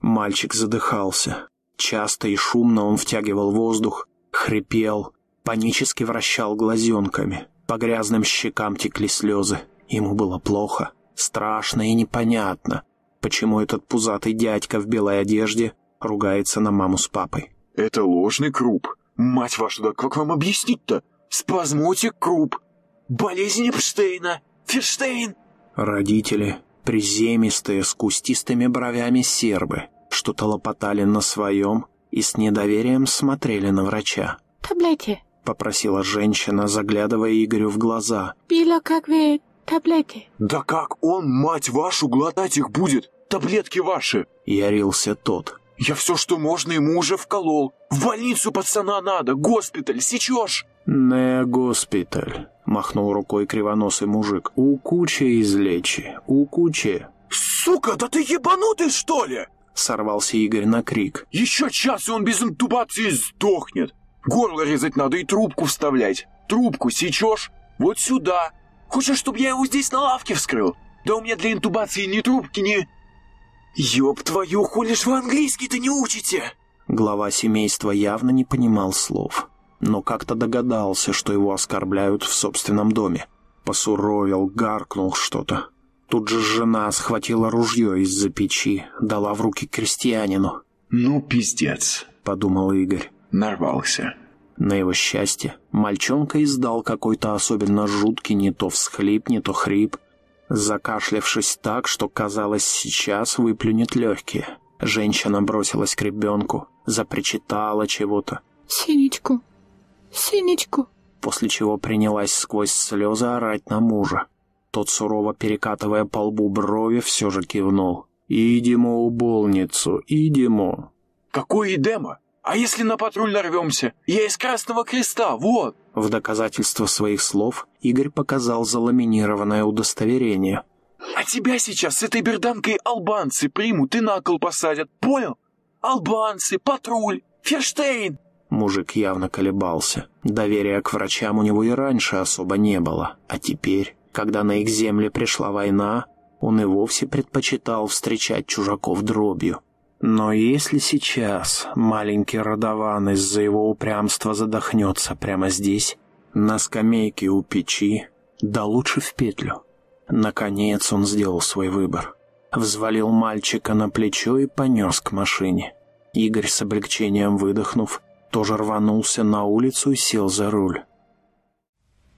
Мальчик задыхался. Часто и шумно он втягивал воздух, хрипел, панически вращал глазенками. По грязным щекам текли слезы. Ему было плохо, страшно и непонятно, почему этот пузатый дядька в белой одежде ругается на маму с папой. «Это ложный круп. Мать вашу, да как вам объяснить-то? спазмотик круп, болезнь Эпштейна, Ферштейн. Родители, приземистые, с кустистыми бровями сербы, что-то лопотали на своем и с недоверием смотрели на врача. Таблети. — попросила женщина, заглядывая Игорю в глаза. Пила как вы таблети. Да как он, мать вашу, глотать их будет? Таблетки ваши. Ярился тот. Я все, что можно, ему уже вколол. В больницу пацана надо, госпиталь, сечешь? «Не госпиталь», — махнул рукой кривоносый мужик. «У кучи излечи, у кучи». Сука, да ты ебанутый, что ли? Сорвался Игорь на крик. Еще час, и он без интубации сдохнет. Горло резать надо и трубку вставлять. Трубку сечешь? Вот сюда. Хочешь, чтобы я его здесь на лавке вскрыл? Да у меня для интубации ни трубки, ни... Ёб твою, хули ж вы английский-то не учите? Глава семейства явно не понимал слов, но как-то догадался, что его оскорбляют в собственном доме. Посуровил, гаркнул что-то. Тут же жена схватила ружье из-за печи, дала в руки крестьянину. Ну, пиздец, подумал Игорь. Нарвался. На его счастье, мальчонка издал какой-то особенно жуткий не то всхлип, не то хрип, закашлявшись так, что, казалось, сейчас выплюнет легкие. Женщина бросилась к ребенку, запричитала чего-то. «Синечку! Синечку!» После чего принялась сквозь слезы орать на мужа. Тот, сурово перекатывая по лбу брови, все же кивнул. «Идемо у больницу, идемо!» «Какой идемо? А если на патруль нарвемся? Я из Красного Креста, вот!» В доказательство своих слов Игорь показал заламинированное удостоверение. «А тебя сейчас с этой берданкой албанцы примут и на кол посадят, понял? Албанцы, патруль, Ферштейн!» Мужик явно колебался. Доверия к врачам у него и раньше особо не было. А теперь, когда на их земле пришла война, он и вовсе предпочитал встречать чужаков дробью. Но если сейчас маленький родован из-за его упрямства задохнется прямо здесь, на скамейке у печи, да лучше в петлю. Наконец он сделал свой выбор. Взвалил мальчика на плечо и понес к машине. Игорь с облегчением выдохнув, тоже рванулся на улицу и сел за руль.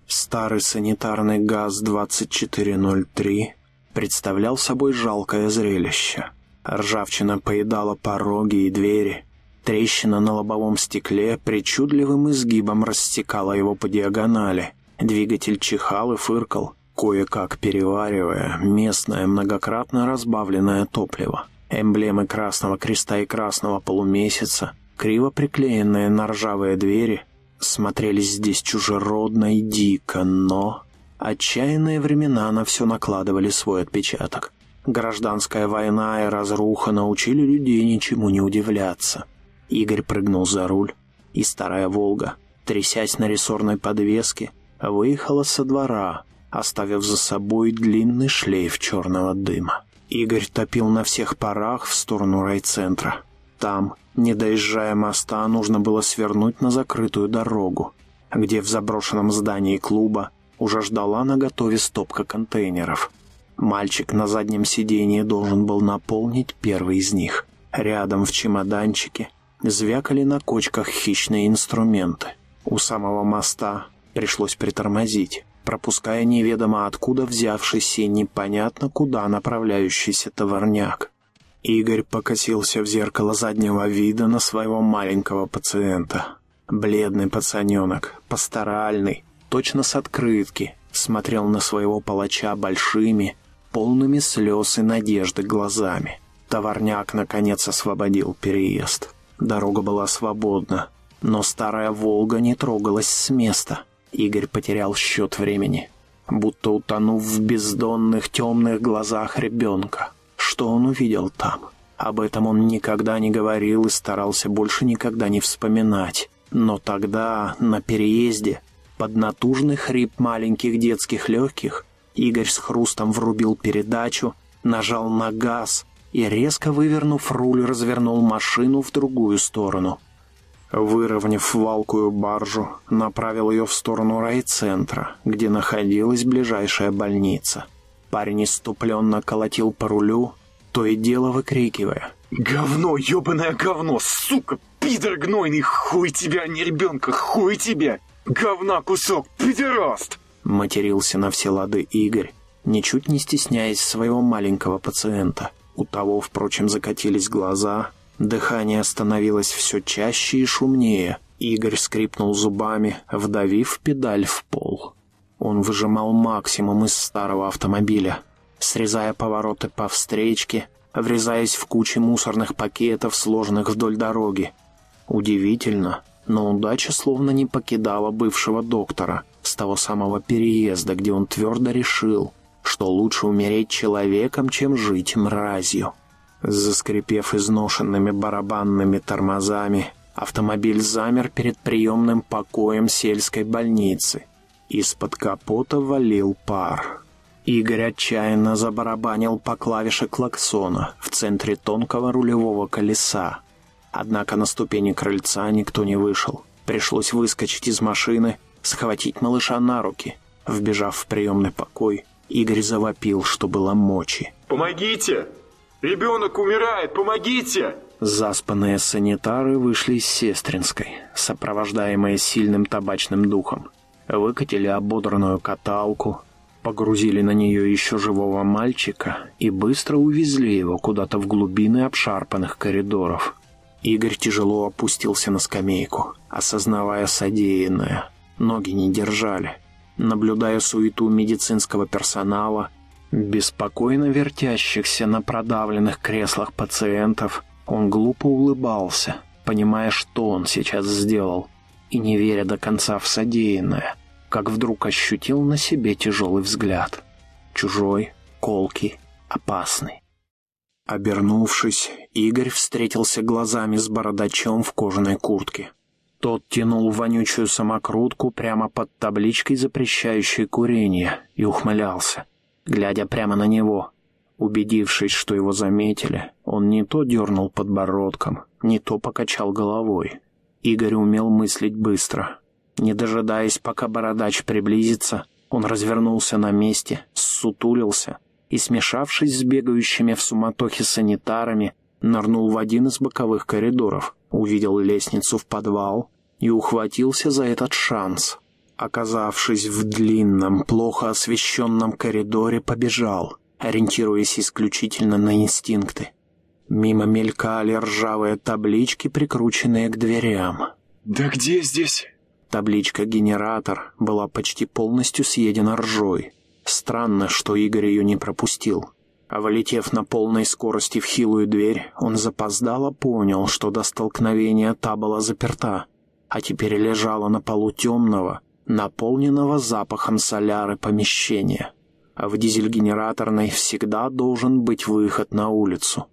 Старый санитарный ГАЗ-2403 представлял собой жалкое зрелище. Ржавчина поедала пороги и двери. Трещина на лобовом стекле причудливым изгибом растекала его по диагонали. Двигатель чихал и фыркал, кое-как переваривая местное многократно разбавленное топливо. Эмблемы Красного Креста и Красного Полумесяца, криво приклеенные на ржавые двери, смотрелись здесь чужеродно и дико, но... Отчаянные времена на все накладывали свой отпечаток. Гражданская война и разруха научили людей ничему не удивляться. Игорь прыгнул за руль, и старая «Волга», трясясь на рессорной подвеске, выехала со двора, оставив за собой длинный шлейф черного дыма. Игорь топил на всех парах в сторону райцентра. Там, не доезжая моста, нужно было свернуть на закрытую дорогу, где в заброшенном здании клуба уже ждала на готове стопка контейнеров. Мальчик на заднем сидении должен был наполнить первый из них. Рядом в чемоданчике звякали на кочках хищные инструменты. У самого моста пришлось притормозить, пропуская неведомо откуда взявшийся непонятно куда направляющийся товарняк. Игорь покосился в зеркало заднего вида на своего маленького пациента. Бледный пацаненок, пасторальный, точно с открытки, смотрел на своего палача большими, полными слез и надежды глазами. Товарняк, наконец, освободил переезд. Дорога была свободна, но старая «Волга» не трогалась с места. Игорь потерял счет времени, будто утонув в бездонных темных глазах ребенка. Что он увидел там? Об этом он никогда не говорил и старался больше никогда не вспоминать. Но тогда, на переезде, под натужный хрип маленьких детских легких, Игорь с хрустом врубил передачу, нажал на газ и, резко вывернув руль, развернул машину в другую сторону. Выровняв валкую баржу, направил ее в сторону райцентра, где находилась ближайшая больница. Парень иступленно колотил по рулю, то и дело выкрикивая. «Говно, ебаное говно, сука, пидор гнойный, хуй тебя, не ребенка, хуй тебя! Говна кусок, педераст!» Матерился на все лады Игорь, ничуть не стесняясь своего маленького пациента. У того, впрочем, закатились глаза, дыхание становилось все чаще и шумнее. Игорь скрипнул зубами, вдавив педаль в пол. Он выжимал максимум из старого автомобиля, срезая повороты по встречке, врезаясь в кучи мусорных пакетов, сложенных вдоль дороги. Удивительно, но удача словно не покидала бывшего доктора с того самого переезда, где он твердо решил, что лучше умереть человеком, чем жить мразью. Заскрипев изношенными барабанными тормозами, автомобиль замер перед приемным покоем сельской больницы. Из-под капота валил пар. Игорь отчаянно забарабанил по клавише клаксона в центре тонкого рулевого колеса. Однако на ступени крыльца никто не вышел. Пришлось выскочить из машины, схватить малыша на руки. Вбежав в приемный покой, Игорь завопил, что было мочи. «Помогите! Ребенок умирает! Помогите!» Заспанные санитары вышли из Сестринской, сопровождаемые сильным табачным духом. Выкатили ободранную каталку, погрузили на нее еще живого мальчика и быстро увезли его куда-то в глубины обшарпанных коридоров. Игорь тяжело опустился на скамейку, осознавая содеянное. Ноги не держали. Наблюдая суету медицинского персонала, беспокойно вертящихся на продавленных креслах пациентов, он глупо улыбался, понимая, что он сейчас сделал, и не веря до конца в содеянное, как вдруг ощутил на себе тяжелый взгляд. Чужой, колкий, опасный. Обернувшись, Игорь встретился глазами с бородачом в кожаной куртке. Тот тянул вонючую самокрутку прямо под табличкой, запрещающей курение, и ухмылялся, глядя прямо на него. Убедившись, что его заметили, он не то дернул подбородком, не то покачал головой. Игорь умел мыслить быстро. Не дожидаясь, пока бородач приблизится, он развернулся на месте, ссутулился и, смешавшись с бегающими в суматохе санитарами, нырнул в один из боковых коридоров, увидел лестницу в подвал и ухватился за этот шанс. Оказавшись в длинном, плохо освещенном коридоре, побежал, ориентируясь исключительно на инстинкты. Мимо мелькали ржавые таблички, прикрученные к дверям. «Да где здесь?» Табличка «Генератор» была почти полностью съедена ржой. Странно, что Игорь ее не пропустил. А вылетев на полной скорости в хилую дверь, он запоздало понял, что до столкновения та была заперта, а теперь лежала на полу темного, наполненного запахом соляры помещения. В дизель-генераторной всегда должен быть выход на улицу.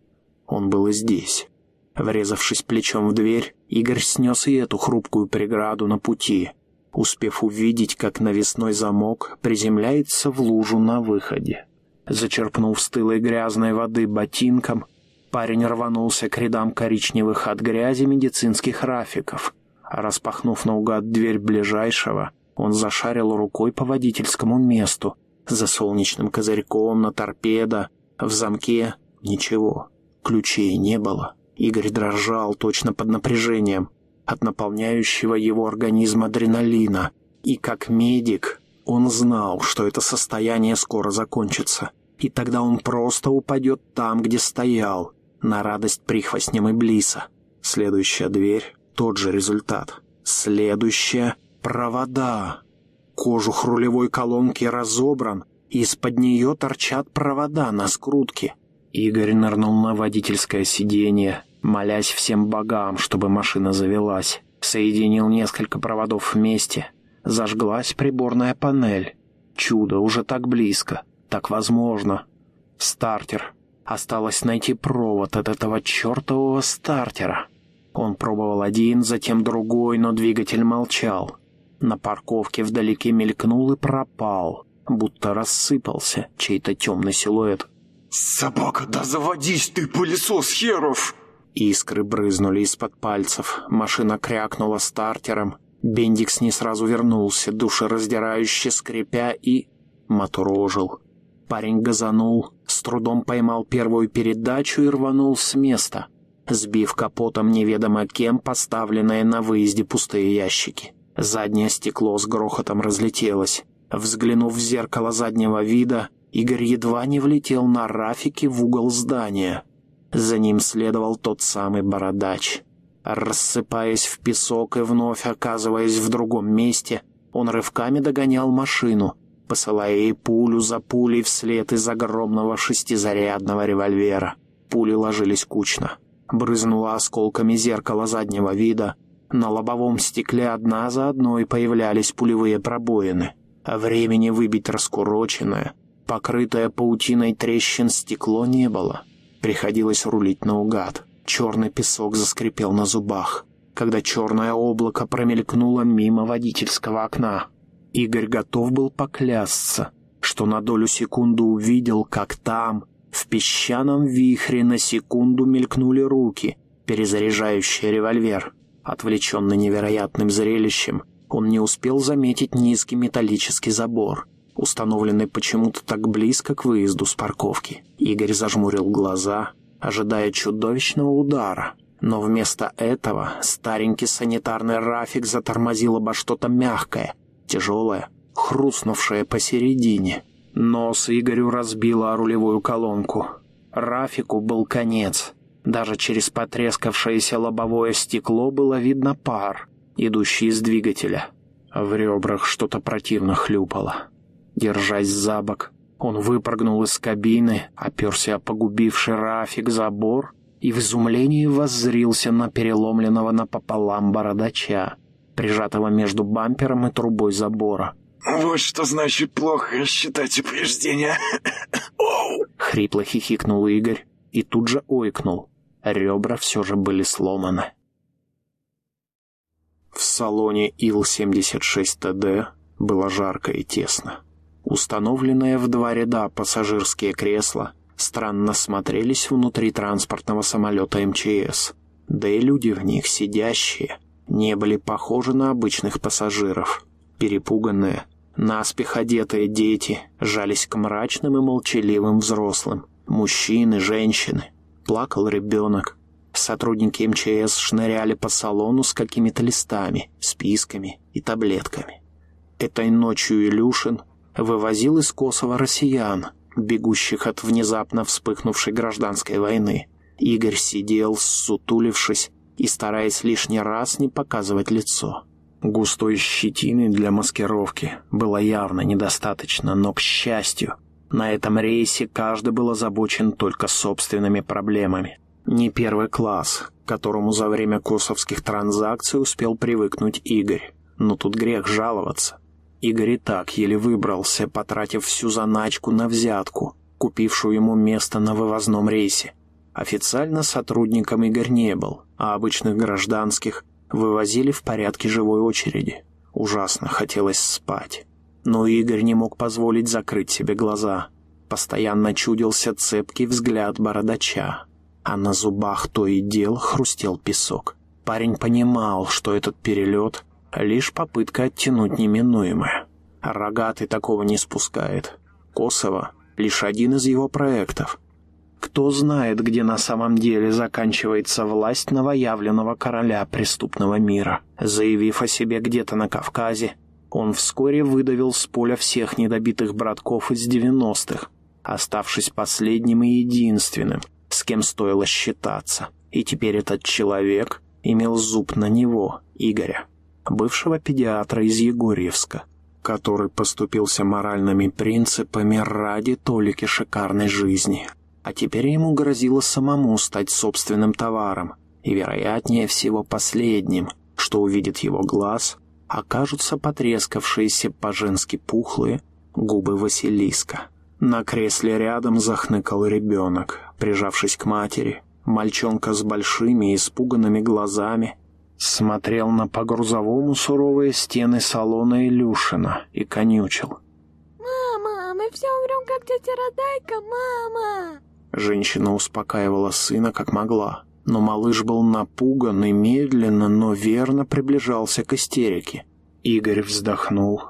Он был и здесь. Врезавшись плечом в дверь, Игорь снес и эту хрупкую преграду на пути, успев увидеть, как навесной замок приземляется в лужу на выходе. Зачерпнув стылой грязной воды ботинком, парень рванулся к рядам коричневых от грязи медицинских рафиков. Распахнув наугад дверь ближайшего, он зашарил рукой по водительскому месту, за солнечным козырьком, на торпедо, в замке — ничего, ключей не было. Игорь дрожал точно под напряжением от наполняющего его организм адреналина, и как медик он знал, что это состояние скоро закончится, и тогда он просто упадет там, где стоял, на радость прихвостням и блиса. Следующая дверь — тот же результат. Следующая — провода. Кожух рулевой колонки разобран, из-под нее торчат провода на скрутке. Игорь нырнул на водительское сиденье, молясь всем богам, чтобы машина завелась. Соединил несколько проводов вместе. Зажглась приборная панель. Чудо, уже так близко, так возможно. Стартер. Осталось найти провод от этого чертового стартера. Он пробовал один, затем другой, но двигатель молчал. На парковке вдалеке мелькнул и пропал, будто рассыпался чей-то темный силуэт. «Собака, да заводись ты, пылесос херов!» Искры брызнули из-под пальцев, машина крякнула стартером. Бендикс не сразу вернулся, душераздирающе скрипя, и... Мотор ожил. Парень газанул, с трудом поймал первую передачу и рванул с места, сбив капотом неведомо кем поставленные на выезде пустые ящики. Заднее стекло с грохотом разлетелось. Взглянув в зеркало заднего вида, Игорь едва не влетел на Рафике в угол здания. За ним следовал тот самый бородач. Рассыпаясь в песок и вновь оказываясь в другом месте, он рывками догонял машину, посылая ей пулю за пулей вслед из огромного шестизарядного револьвера. Пули ложились кучно. Брызнуло осколками зеркала заднего вида. На лобовом стекле одна за одной появлялись пулевые пробоины. Времени выбить раскуроченное, покрытое паутиной трещин стекло не было. Приходилось рулить наугад. Черный песок заскрипел на зубах, когда черное облако промелькнуло мимо водительского окна. Игорь готов был поклясться, что на долю секунды увидел, как там, в песчаном вихре, на секунду мелькнули руки, перезаряжающие револьвер. Отвлеченный невероятным зрелищем, он не успел заметить низкий металлический забор, установленный почему-то так близко к выезду с парковки. Игорь зажмурил глаза, ожидая чудовищного удара, но вместо этого старенький санитарный рафик затормозил обо что-то мягкое, тяжелое, хрустнувшее посередине. Нос Игорю разбило рулевую колонку. Рафику был конец. Даже через потрескавшееся лобовое стекло было видно пар, идущий из двигателя. В ребрах что-то противно хлюпало. Держась за бок, он выпрыгнул из кабины, оперся о погубивший Рафик забор и в изумлении воззрился на переломленного напополам бородача, прижатого между бампером и трубой забора. «Вот что значит плохо рассчитать упреждения!» Хрипло хихикнул Игорь и тут же ойкнул. Ребра все же были сломаны. В салоне Ил-76ТД было жарко и тесно. Установленные в два ряда пассажирские кресла странно смотрелись внутри транспортного самолета МЧС, да и люди в них, сидящие, не были похожи на обычных пассажиров. Перепуганные, наспех одетые дети жались к мрачным и молчаливым взрослым. Мужчины, женщины. Плакал ребенок. Сотрудники МЧС шныряли по салону с какими-то листами, списками и таблетками. Этой ночью Илюшин вывозил из Косово россиян, бегущих от внезапно вспыхнувшей гражданской войны. Игорь сидел, сутулившись и стараясь лишний раз не показывать лицо. Густой щетины для маскировки было явно недостаточно, но, к счастью, на этом рейсе каждый был озабочен только собственными проблемами. Не первый класс, к которому за время косовских транзакций успел привыкнуть Игорь. Но тут грех жаловаться. Игорь и так еле выбрался, потратив всю заначку на взятку, купившую ему место на вывозном рейсе. Официально сотрудником Игорь не был, а обычных гражданских вывозили в порядке живой очереди. Ужасно хотелось спать. Но Игорь не мог позволить закрыть себе глаза. Постоянно чудился цепкий взгляд бородача, а на зубах то и дело хрустел песок. Парень понимал, что этот перелет Лишь попытка оттянуть неминуемое. Рогатый такого не спускает. Косово — лишь один из его проектов. Кто знает, где на самом деле заканчивается власть новоявленного короля преступного мира. Заявив о себе где-то на Кавказе, он вскоре выдавил с поля всех недобитых братков из 90-х, оставшись последним и единственным, с кем стоило считаться. И теперь этот человек имел зуб на него, Игоря бывшего педиатра из Егорьевска, который поступился моральными принципами ради толики шикарной жизни. А теперь ему грозило самому стать собственным товаром, и, вероятнее всего, последним, что увидит его глаз, окажутся потрескавшиеся по-женски пухлые губы Василиска. На кресле рядом захныкал ребенок, прижавшись к матери. Мальчонка с большими испуганными глазами смотрел на по-грузовому суровые стены салона Илюшина и конючил. «Мама, мы все умрем, как тетя Радайка, мама!» Женщина успокаивала сына как могла, но малыш был напуган и медленно, но верно приближался к истерике. Игорь вздохнул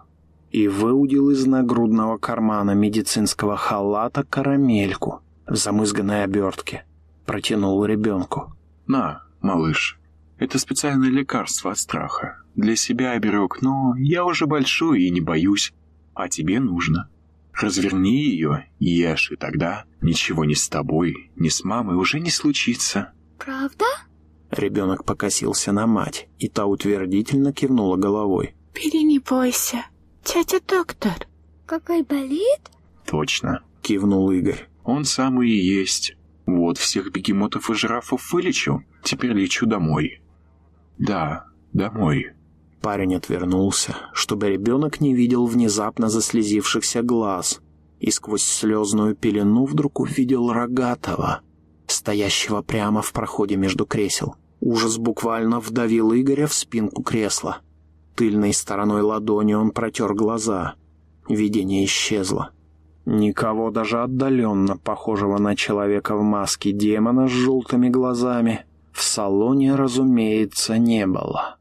и выудил из нагрудного кармана медицинского халата карамельку в замызганной обертке. Протянул ребенку. «На, малыш, это специальное лекарство от страха. Для себя оберег, но я уже большой и не боюсь. А тебе нужно. Разверни ее, ешь, и тогда ничего ни с тобой, ни с мамой уже не случится. Правда? Ребенок покосился на мать, и та утвердительно кивнула головой. Бери, не бойся. Тетя доктор. Какой болит? Точно, кивнул Игорь. Он самый и есть. Вот всех бегемотов и жирафов вылечил, теперь лечу домой. Да, домой. Парень отвернулся, чтобы ребенок не видел внезапно заслезившихся глаз, и сквозь слезную пелену вдруг увидел рогатого, стоящего прямо в проходе между кресел. Ужас буквально вдавил Игоря в спинку кресла. Тыльной стороной ладони он протер глаза. Видение исчезло. Никого даже отдаленно похожего на человека в маске демона с желтыми глазами в салоне, разумеется, не было.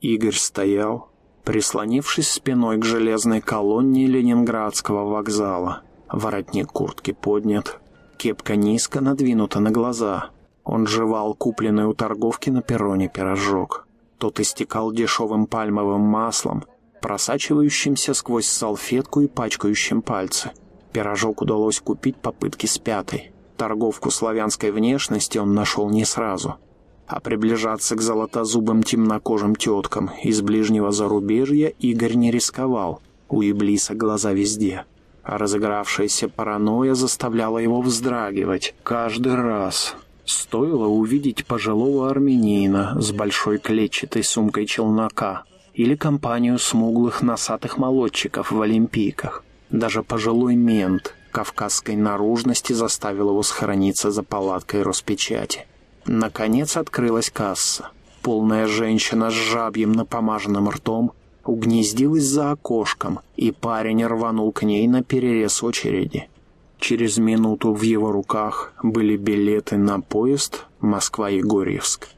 Игорь стоял, прислонившись спиной к железной колонне Ленинградского вокзала. Воротник куртки поднят, кепка низко надвинута на глаза. Он жевал купленный у торговки на перроне пирожок. Тот истекал дешевым пальмовым маслом, просачивающимся сквозь салфетку и пачкающим пальцы. Пирожок удалось купить попытки с пятой. Торговку славянской внешности он нашел не сразу — а приближаться к золотозубым темнокожим теткам из ближнего зарубежья Игорь не рисковал. У Иблиса глаза везде. А разыгравшаяся паранойя заставляла его вздрагивать каждый раз. Стоило увидеть пожилого армянина с большой клетчатой сумкой челнока или компанию смуглых носатых молодчиков в олимпийках. Даже пожилой мент кавказской наружности заставил его схорониться за палаткой Роспечати. Наконец открылась касса. Полная женщина с жабьим напомаженным ртом угнездилась за окошком, и парень рванул к ней на перерез очереди. Через минуту в его руках были билеты на поезд Москва-Егорьевск.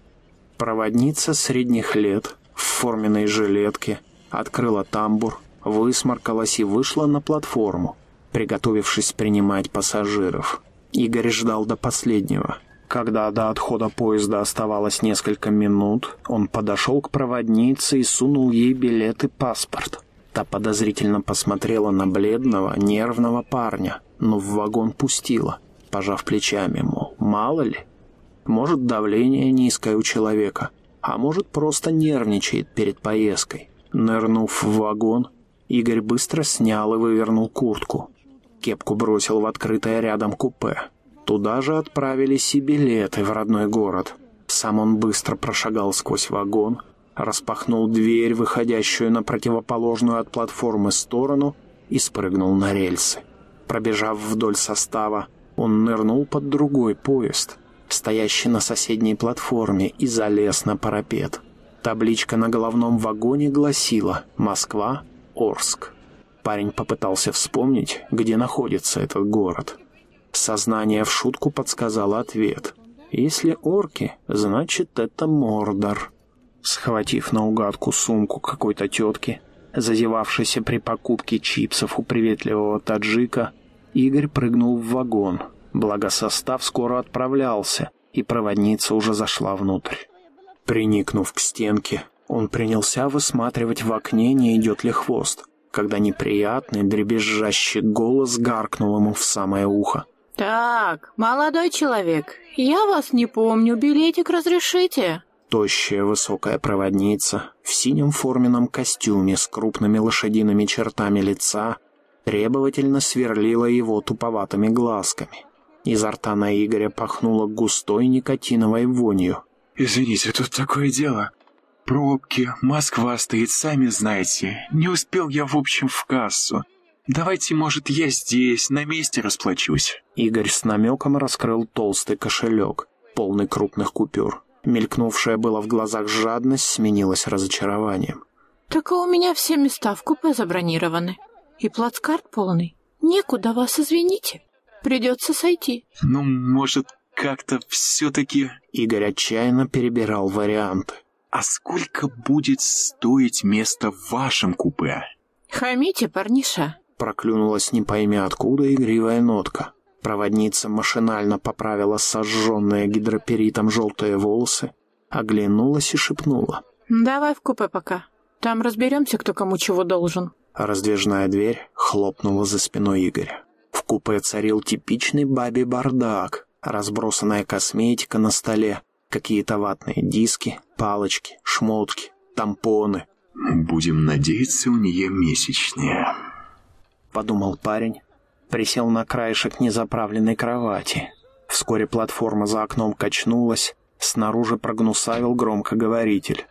Проводница средних лет в форменной жилетке открыла тамбур, высморкалась и вышла на платформу, приготовившись принимать пассажиров. Игорь ждал до последнего — когда до отхода поезда оставалось несколько минут, он подошел к проводнице и сунул ей билет и паспорт. Та подозрительно посмотрела на бледного, нервного парня, но в вагон пустила, пожав плечами, мол, мало ли. Может, давление низкое у человека, а может, просто нервничает перед поездкой. Нырнув в вагон, Игорь быстро снял и вывернул куртку. Кепку бросил в открытое рядом купе. Туда же отправились и билеты в родной город. Сам он быстро прошагал сквозь вагон, распахнул дверь, выходящую на противоположную от платформы сторону, и спрыгнул на рельсы. Пробежав вдоль состава, он нырнул под другой поезд, стоящий на соседней платформе, и залез на парапет. Табличка на головном вагоне гласила «Москва, Орск». Парень попытался вспомнить, где находится этот город. Сознание в шутку подсказало ответ. Если орки, значит это Мордор. Схватив наугадку сумку какой-то тетки, зазевавшейся при покупке чипсов у приветливого таджика, Игорь прыгнул в вагон. Благо состав скоро отправлялся, и проводница уже зашла внутрь. Приникнув к стенке, он принялся высматривать в окне, не идет ли хвост, когда неприятный дребезжащий голос гаркнул ему в самое ухо. «Так, молодой человек, я вас не помню, билетик разрешите?» Тощая высокая проводница в синем форменном костюме с крупными лошадиными чертами лица требовательно сверлила его туповатыми глазками. Изо рта на Игоря пахнуло густой никотиновой вонью. «Извините, тут такое дело. Пробки, Москва стоит, сами знаете. Не успел я, в общем, в кассу. Давайте, может, я здесь, на месте расплачусь». Игорь с намеком раскрыл толстый кошелек, полный крупных купюр. Мелькнувшая была в глазах жадность сменилась разочарованием. «Так у меня все места в купе забронированы. И плацкарт полный. Некуда вас, извините. Придется сойти». «Ну, может, как-то все-таки...» Игорь отчаянно перебирал варианты. «А сколько будет стоить место в вашем купе?» «Хамите, парниша. Проклюнулась не пойми откуда игривая нотка. Проводница машинально поправила сожженные гидроперитом желтые волосы, оглянулась и шепнула. «Давай в купе пока. Там разберемся, кто кому чего должен». Раздвижная дверь хлопнула за спиной Игоря. В купе царил типичный бабий бардак. Разбросанная косметика на столе, какие-то ватные диски, палочки, шмотки, тампоны. «Будем надеяться, у нее месячные», — подумал парень. Присел на краешек незаправленной кровати. Вскоре платформа за окном качнулась, снаружи прогнусавил громкоговоритель.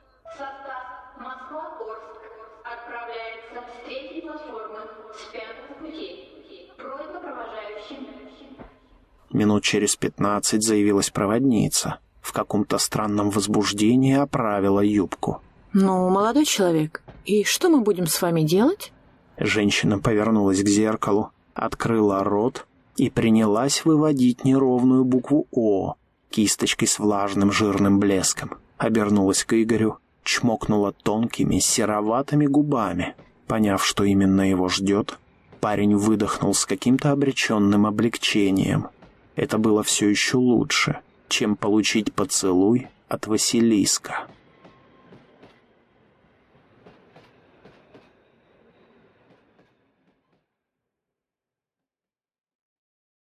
Минут через пятнадцать заявилась проводница. В каком-то странном возбуждении оправила юбку. «Ну, молодой человек, и что мы будем с вами делать?» Женщина повернулась к зеркалу, открыла рот и принялась выводить неровную букву «О» кисточкой с влажным жирным блеском. Обернулась к Игорю, чмокнула тонкими сероватыми губами. Поняв, что именно его ждет, парень выдохнул с каким-то обреченным облегчением — это было все еще лучше, чем получить поцелуй от Василиска.